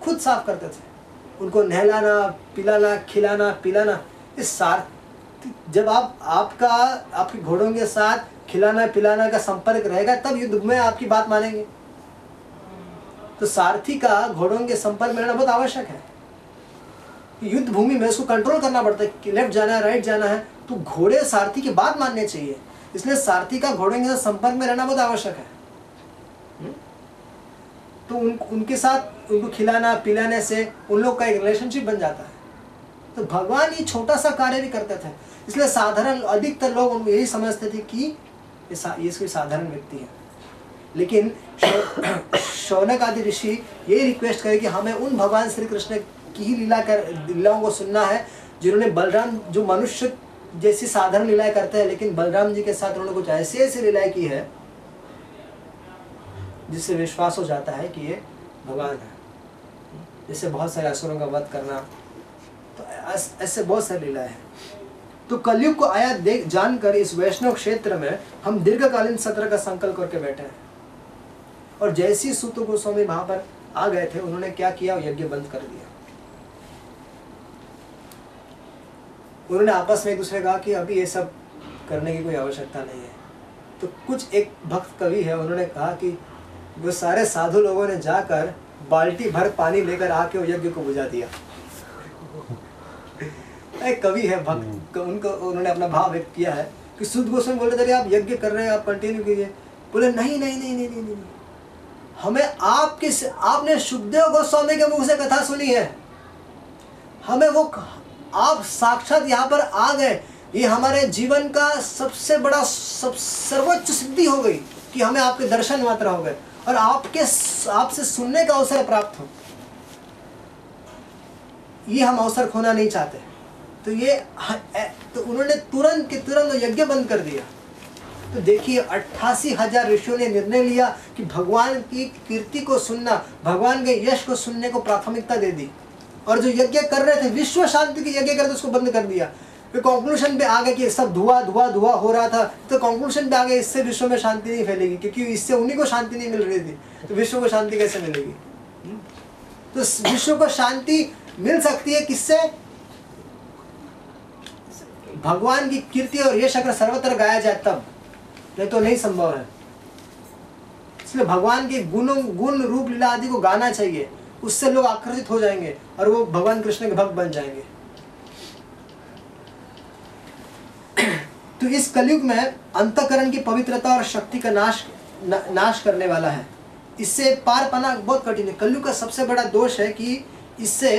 खुद साफ़ करते थे। उनको नहलाना, पिलाना, खिलाना, पिलाना, इस सार जब आप, आपका, आपके घोड़ों के साथ खिलाना, पिलाना का संपर्क रहेगा, तब युद्ध में आपकी बात मानेंगे। तो सारथी का घोड़ों के संपर्क में रहना बहुत आवश्यक है। युद्ध भूमि में उसको कंट्रोल करना पड़ता है कि लेफ़्ट जाना है राइट जाना है तो घोड़े सारथी की बात मानने चाहिए। इसलिए सारथी का घोड़ों के साथ संपर्क में रहना बहुत आवश्यक है? तो उन, उनके साथ उनको खिलाना, पिलाने से उन लोग का एक रिलेशनशिप बन जाता है। तो भगवान ये छोटा सा कार्य भी करते थे। इसलिए साधारण, अधिकतर लोग उनको यही समझते थे कि ये ये कोई साधारण व्यक्ति है। लेकिन शौनक आदि ऋषि ये रिक्वेस्ट करे कि हमें उन भगवान श्री कृष्ण की ही लीला कर, लीलाओं को सुनना है, जिन्होंने बलराम, जो मनुष्य जैसी साधारण लीलाएँ करते हैं, लेकिन बलराम जी के साथ उन्होंने कुछ ऐसी ऐसी लीलाएँ की है, जिससे विश्वास हो जाता है कि ये भगवान है। जैसे बहुत सारे असुरों का वध करना तो ऐसे बहुत सारी लीलाएँ हैं। तो कलयुग को आया देख, जानकर इस वैष्णव क्षेत्र में हम दीर्घकालीन सत्र का संकल्प करके बैठे हैं। और जैसी सूत गोस्वामी वहाँ पर आ गए थे, उन्होंने क्या किया? यज्ञ बंद कर दिया। उन्होंने आपस में एक दूसरे कहा कि अभी ये सब करने की कोई आवश्यकता नहीं है। तो कुछ एक भक्त कवि है, उन्होंने कहा कि वो सारे साधु लोगों ने जाकर बाल्टी भर पानी लेकर आके वो यज्ञ को बुझा दिया। एक कवि है भक्त। उनको उन्होंने अपना भाव व्यक्त किया है कि शुद्ध गोस्वामी बोल रहे थे आप यज्ञ कर रहे हैं आप कंटिन्यू कीजिए। बोले नहीं नहीं नहीं नहीं नहीं नहीं हमें आपके आपने सुखदेव गोस्वामी के मुख से कथा सुनी है। हमें वो आप साक्षात यहाँ पर आ गए। ये हमारे जीवन का सबसे बड़ा सब सर्वोच्च सिद्धि हो गई कि हमें आपके दर्शन मात्र हो गए। और आपके आपसे सुनने का अवसर प्राप्त हो। ये हम अवसर खोना नहीं चाहते। तो ये तो उन्होंने तुरंत के तुरंत यज्ञ बंद कर दिया। तो देखिए, अट्ठासी हज़ार ऋषियों ने निर्णय लिया कि भगवान की कीर्ति को सुनना, भगवान के यश को सुनने को प्राथमिकता दे दी। और जो यज्ञ कर रहे थे, विश्व शांति के यज्ञ कर उसको बंद कर दिया। फिर कंक्लूशन पे आ गए कि सब धुआँ धुआँ धुआँ हो रहा था तो कंक्लूशन पे आ गए इससे विश्व में शांति नहीं फैलेगी, क्योंकि इससे उन्हीं को शांति नहीं मिल रही थी तो विश्व को शांति कैसे मिलेगी? हम्म? तो विश्व को शांति मिल सकती है किससे? भगवान की कीर्ति और यश अगर सर्वत्र गाया जाए तब, नहीं तो नहीं संभव है। इसलिए भगवान के गुणों, गुण, रूप, लीला आदि को गाना चाहिए, उससे लोग आकर्षित हो जाएँगे और वो भगवान कृष्ण के भक्त बन जाएँगे। तो इस कलयुग में अंतकरण की पवित्रता और शक्ति का नाश ना, नाश करने वाला है। इससे पार पाना बहुत कठिन है। कलयुग का सबसे बड़ा दोष है कि इससे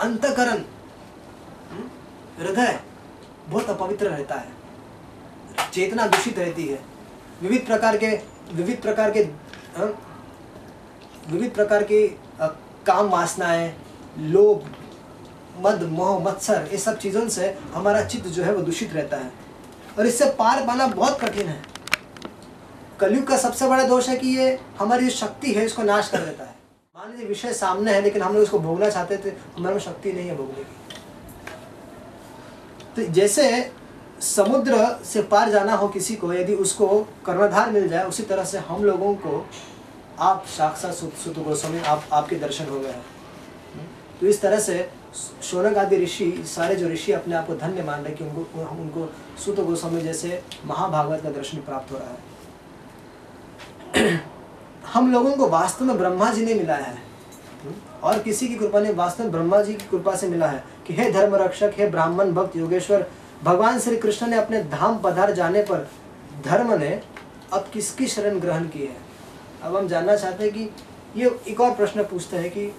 अंतकरण हम्म, हृदय बहुत अपवित्र रहता है। चेतना दूषित रहती है। विविध प्रकार के विविध प्रकार के विविध प्रकार की काम वासनाएँ लोभ मद मोह मत्सर ये सब चीज़ों से हमारा चित्त जो है वो दूषित रहता है। और इससे पार पाना बहुत कठिन है। कलयुग का सबसे बड़ा दोष है कि ये हमारी जो शक्ति है, इसको नाश कर देता है। मान लीजिए विषय सामने है, लेकिन हम लोग इसको भोगना चाहते थे हमारे में शक्ति नहीं है भोगने की। तो जैसे समुद्र से पार जाना हो किसी को, यदि उसको कर्णधार मिल जाए, उसी तरह से हम लोगों को आप साक्षात सुत गोस्वामी, आप आपके दर्शन हो गए हैं। तो इस तरह से शौनक आदि ऋषि, सारे जो ऋषि अपने आप को धन्य मान रहे कि उनको उनको सुत गोस्वामी जैसे महाभागवत का दर्शन प्राप्त हो रहा है। हम लोगों को वास्तव में ब्रह्मा जी ने मिला है। और किसी की कृपा ने वास्तव में ब्रह्मा जी की कृपा से मिला है कि हे धर्म रक्षक हे ब्राह्मण भक्त, योगेश्वर, भगवान श्री कृष्ण ने अपने धाम पधार जाने पर धर्म ने अब किसकी शरण ग्रहण की है? अब हम जानना चाहते हैं कि ये एक और प्रश्न पूछते हैं कि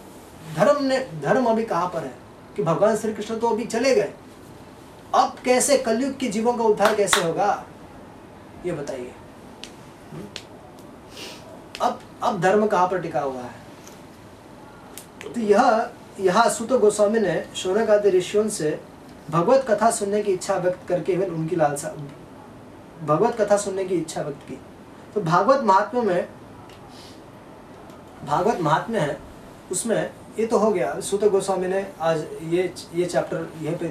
धर्म ने, धर्म अभी कहाँ पर है? कि भगवान श्री कृष्ण तो अभी चले गए। अब कैसे कलयुग के जीवों का उद्धार कैसे होगा? ये बताइए? अब अब धर्म कहाँ पर टिका हुआ है? तो यह यह सुत गोस्वामी ने शौनक आदि ऋषियों से भगवत कथा सुनने की इच्छा व्यक्त करके केवल उनकी लालसा, भगवत कथा सुनने की इच्छा व्यक्त की। तो भागवत महात्मा में, भागवत महात्म्य है, उसमें ये तो हो गया। सूत गोस्वामी ने आज ये ये चैप्टर यहीं पे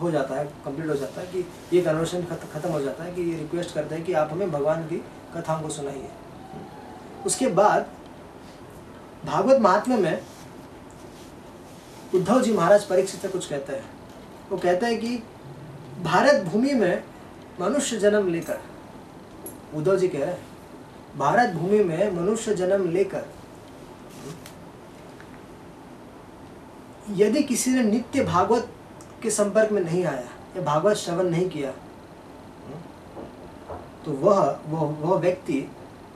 हो जाता है कंप्लीट हो जाता है कि ये कन्वर्सेशन खत्म हो जाता है कि ये रिक्वेस्ट करते हैं कि आप हमें भगवान की कथाओं को सुनाइए। उसके बाद भागवत महात्मा में उद्धव जी महाराज परीक्षित से कुछ कहते हैं। वो कहते हैं कि भारत भूमि में मनुष्य जन्म लेकर, उद्धव जी कह रहे हैं, भारत भूमि में मनुष्य जन्म लेकर यदि किसी ने नित्य भागवत के संपर्क में नहीं आया, या भागवत श्रवण नहीं किया तो वह वह वह व्यक्ति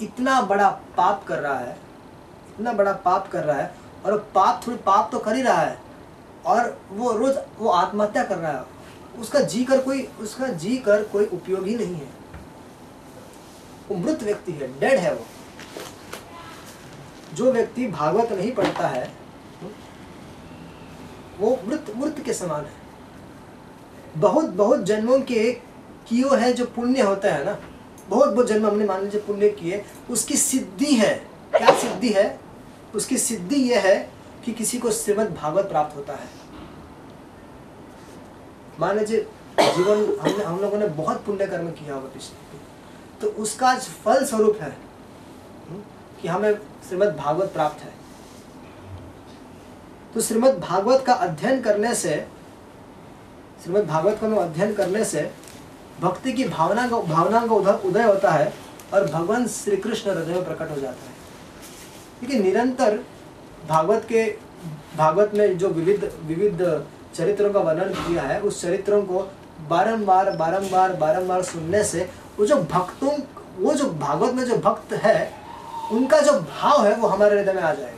इतना बड़ा पाप कर रहा है, इतना बड़ा पाप कर रहा है, और पाप थोड़ी पाप तो कर ही रहा है, और वो रोज वो आत्महत्या कर रहा है, उसका जी कर कोई, उसका जी कर कोई उपयोग ही नहीं है। वो मृत व्यक्ति है, डेड है वो। जो व्यक्ति भागवत नहीं पढ़ता है वो मृत मृत के समान है। बहुत बहुत जन्मों के कियो है जो पुण्य होता है ना। बहुत बहुत जन्म हमने मान लीजिए पुण्य किए। उसकी सिद्धि है। क्या सिद्धि है? उसकी सिद्धि यह है कि किसी को श्रीमद भागवत प्राप्त होता है। मान लीजिए जीवन हमने हम लोगों ने बहुत पुण्य कर्म किया होगा पिछले तो उसका फल स्वरूप है हम्म, कि हमें श्रीमद भागवत प्राप्त है। तो श्रीमद भागवत का अध्ययन करने से, श्रीमद भागवत का अध्ययन करने से भक्ति की भावना का भावना का उदय होता है और भगवान श्री कृष्ण हृदय में प्रकट हो जाता है। क्योंकि निरंतर भागवत के, भागवत में जो विविध विविध चरित्रों का वर्णन किया है, उस चरित्रों को बारंबार बारंबार बारंबार सुनने से वो जो भक्तों, वो जो भागवत में जो भक्त है, उनका जो भाव है वो हमारे हृदय में आ जाएगा।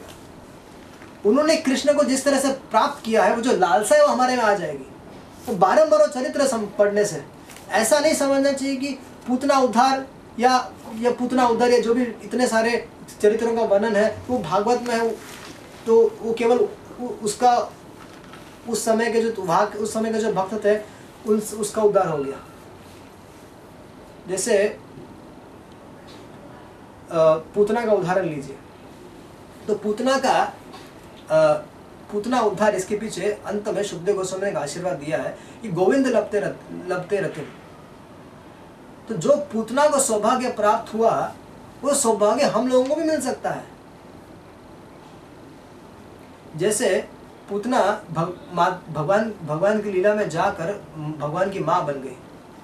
उन्होंने कृष्ण को जिस तरह से प्राप्त किया है, वो जो लालसा है वो हमारे में आ जाएगी। तो बारंबार चरित्र पढ़ने से ऐसा नहीं समझना चाहिए कि पूतना उद्धार या या पूतना उद्धार या जो भी इतने सारे चरित्रों का वर्णन है, वो भागवत में है तो वो केवल उसका उस समय के जो भाग उस समय के जो भक्त थे, उन उसका उद्धार हो गया। जैसे पूतना का उदाहरण लीजिए। तो पूतना का पूतना उद्धार इसके पीछे अंत में शुद्ध गोस्वामी ने आशीर्वाद दिया है कि गोविंद लपते रत, लपते रहते तो जो पूतना को सौभाग्य प्राप्त हुआ वो सौभाग्य हम लोगों को भी मिल सकता है। जैसे पूतना भग, भगवान भगवान की लीला में जाकर भगवान की माँ बन गई।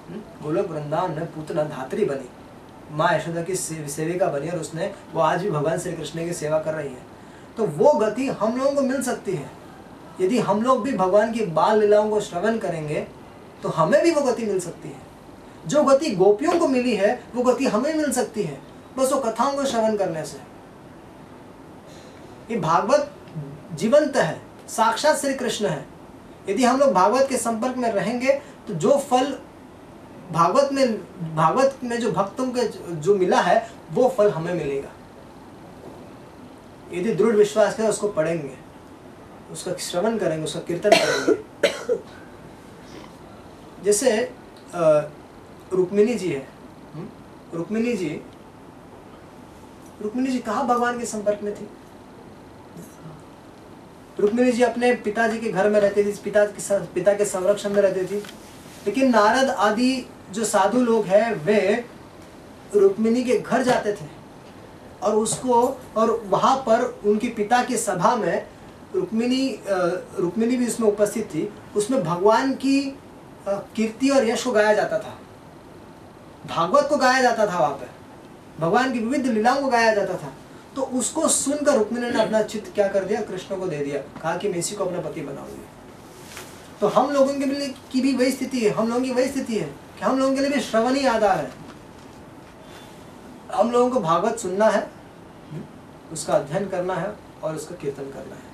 हम्म? गोलोक वृंदावन में पूतना धात्री बनी। माँ यशोदा की सेविका बनी और उसने वो आज भी भगवान श्री कृष्ण की सेवा कर रही है। तो वो गति हम लोगों को मिल सकती है। यदि हम लोग भी भगवान की बाल लीलाओं को श्रवण करेंगे तो हमें भी वो गति मिल सकती है। जो गति गोपियों को मिली है, वो गति हमें मिल सकती है, बस वो कथाओं को श्रवण करने से। ये भागवत जीवंत है, साक्षात श्री कृष्ण है। यदि हम लोग भागवत के संपर्क में रहेंगे तो जो फल भागवत में भागवत में जो भक्तों के जो मिला है, वो फल हमें मिलेगा। यदि दृढ़ विश्वास है उसको पढ़ेंगे। उसका श्रवण करेंगे उसका कीर्तन करेंगे। जैसे रुक्मिणी जी है। हम्म? रुक्मिणी जी रुक्मिणी जी कहा भगवान के संपर्क में थी? रुक्मिणी जी अपने पिताजी के घर में रहती थी पिता के पिता के संरक्षण में रहती थी। लेकिन नारद आदि जो साधु लोग हैं वे रुक्मिणी के घर जाते थे। और उसको, और वहाँ पर उनके पिता की सभा में रुक्मिणी रुक्मिणी भी उसमें उपस्थित थी, उसमें भगवान की कीर्ति और यश को गाया जाता था। भागवत को गाया जाता था वहाँ पर। भगवान की विविध लीलाओं को गाया जाता था। तो उसको सुनकर रुक्मिणी ने अपना चित्त क्या कर दिया, कृष्ण को दे दिया। कहा कि मैं इसी को अपना पति बनाऊँगी। तो हम लोगों के लिए की भी वही स्थिति है, हम लोगों की वही स्थिति है कि हम लोगों के लिए भी श्रवण ही आधार है। हम लोगों को भागवत सुनना है उसका अध्ययन करना है और उसका कीर्तन करना है।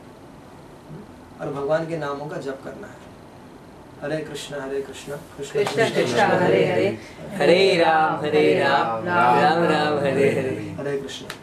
और भगवान के नामों का जप करना है। हरे कृष्ण हरे कृष्ण कृष्ण कृष्ण हरे हरे। हरे राम हरे राम राम राम हरे हरे। हरे कृष्ण।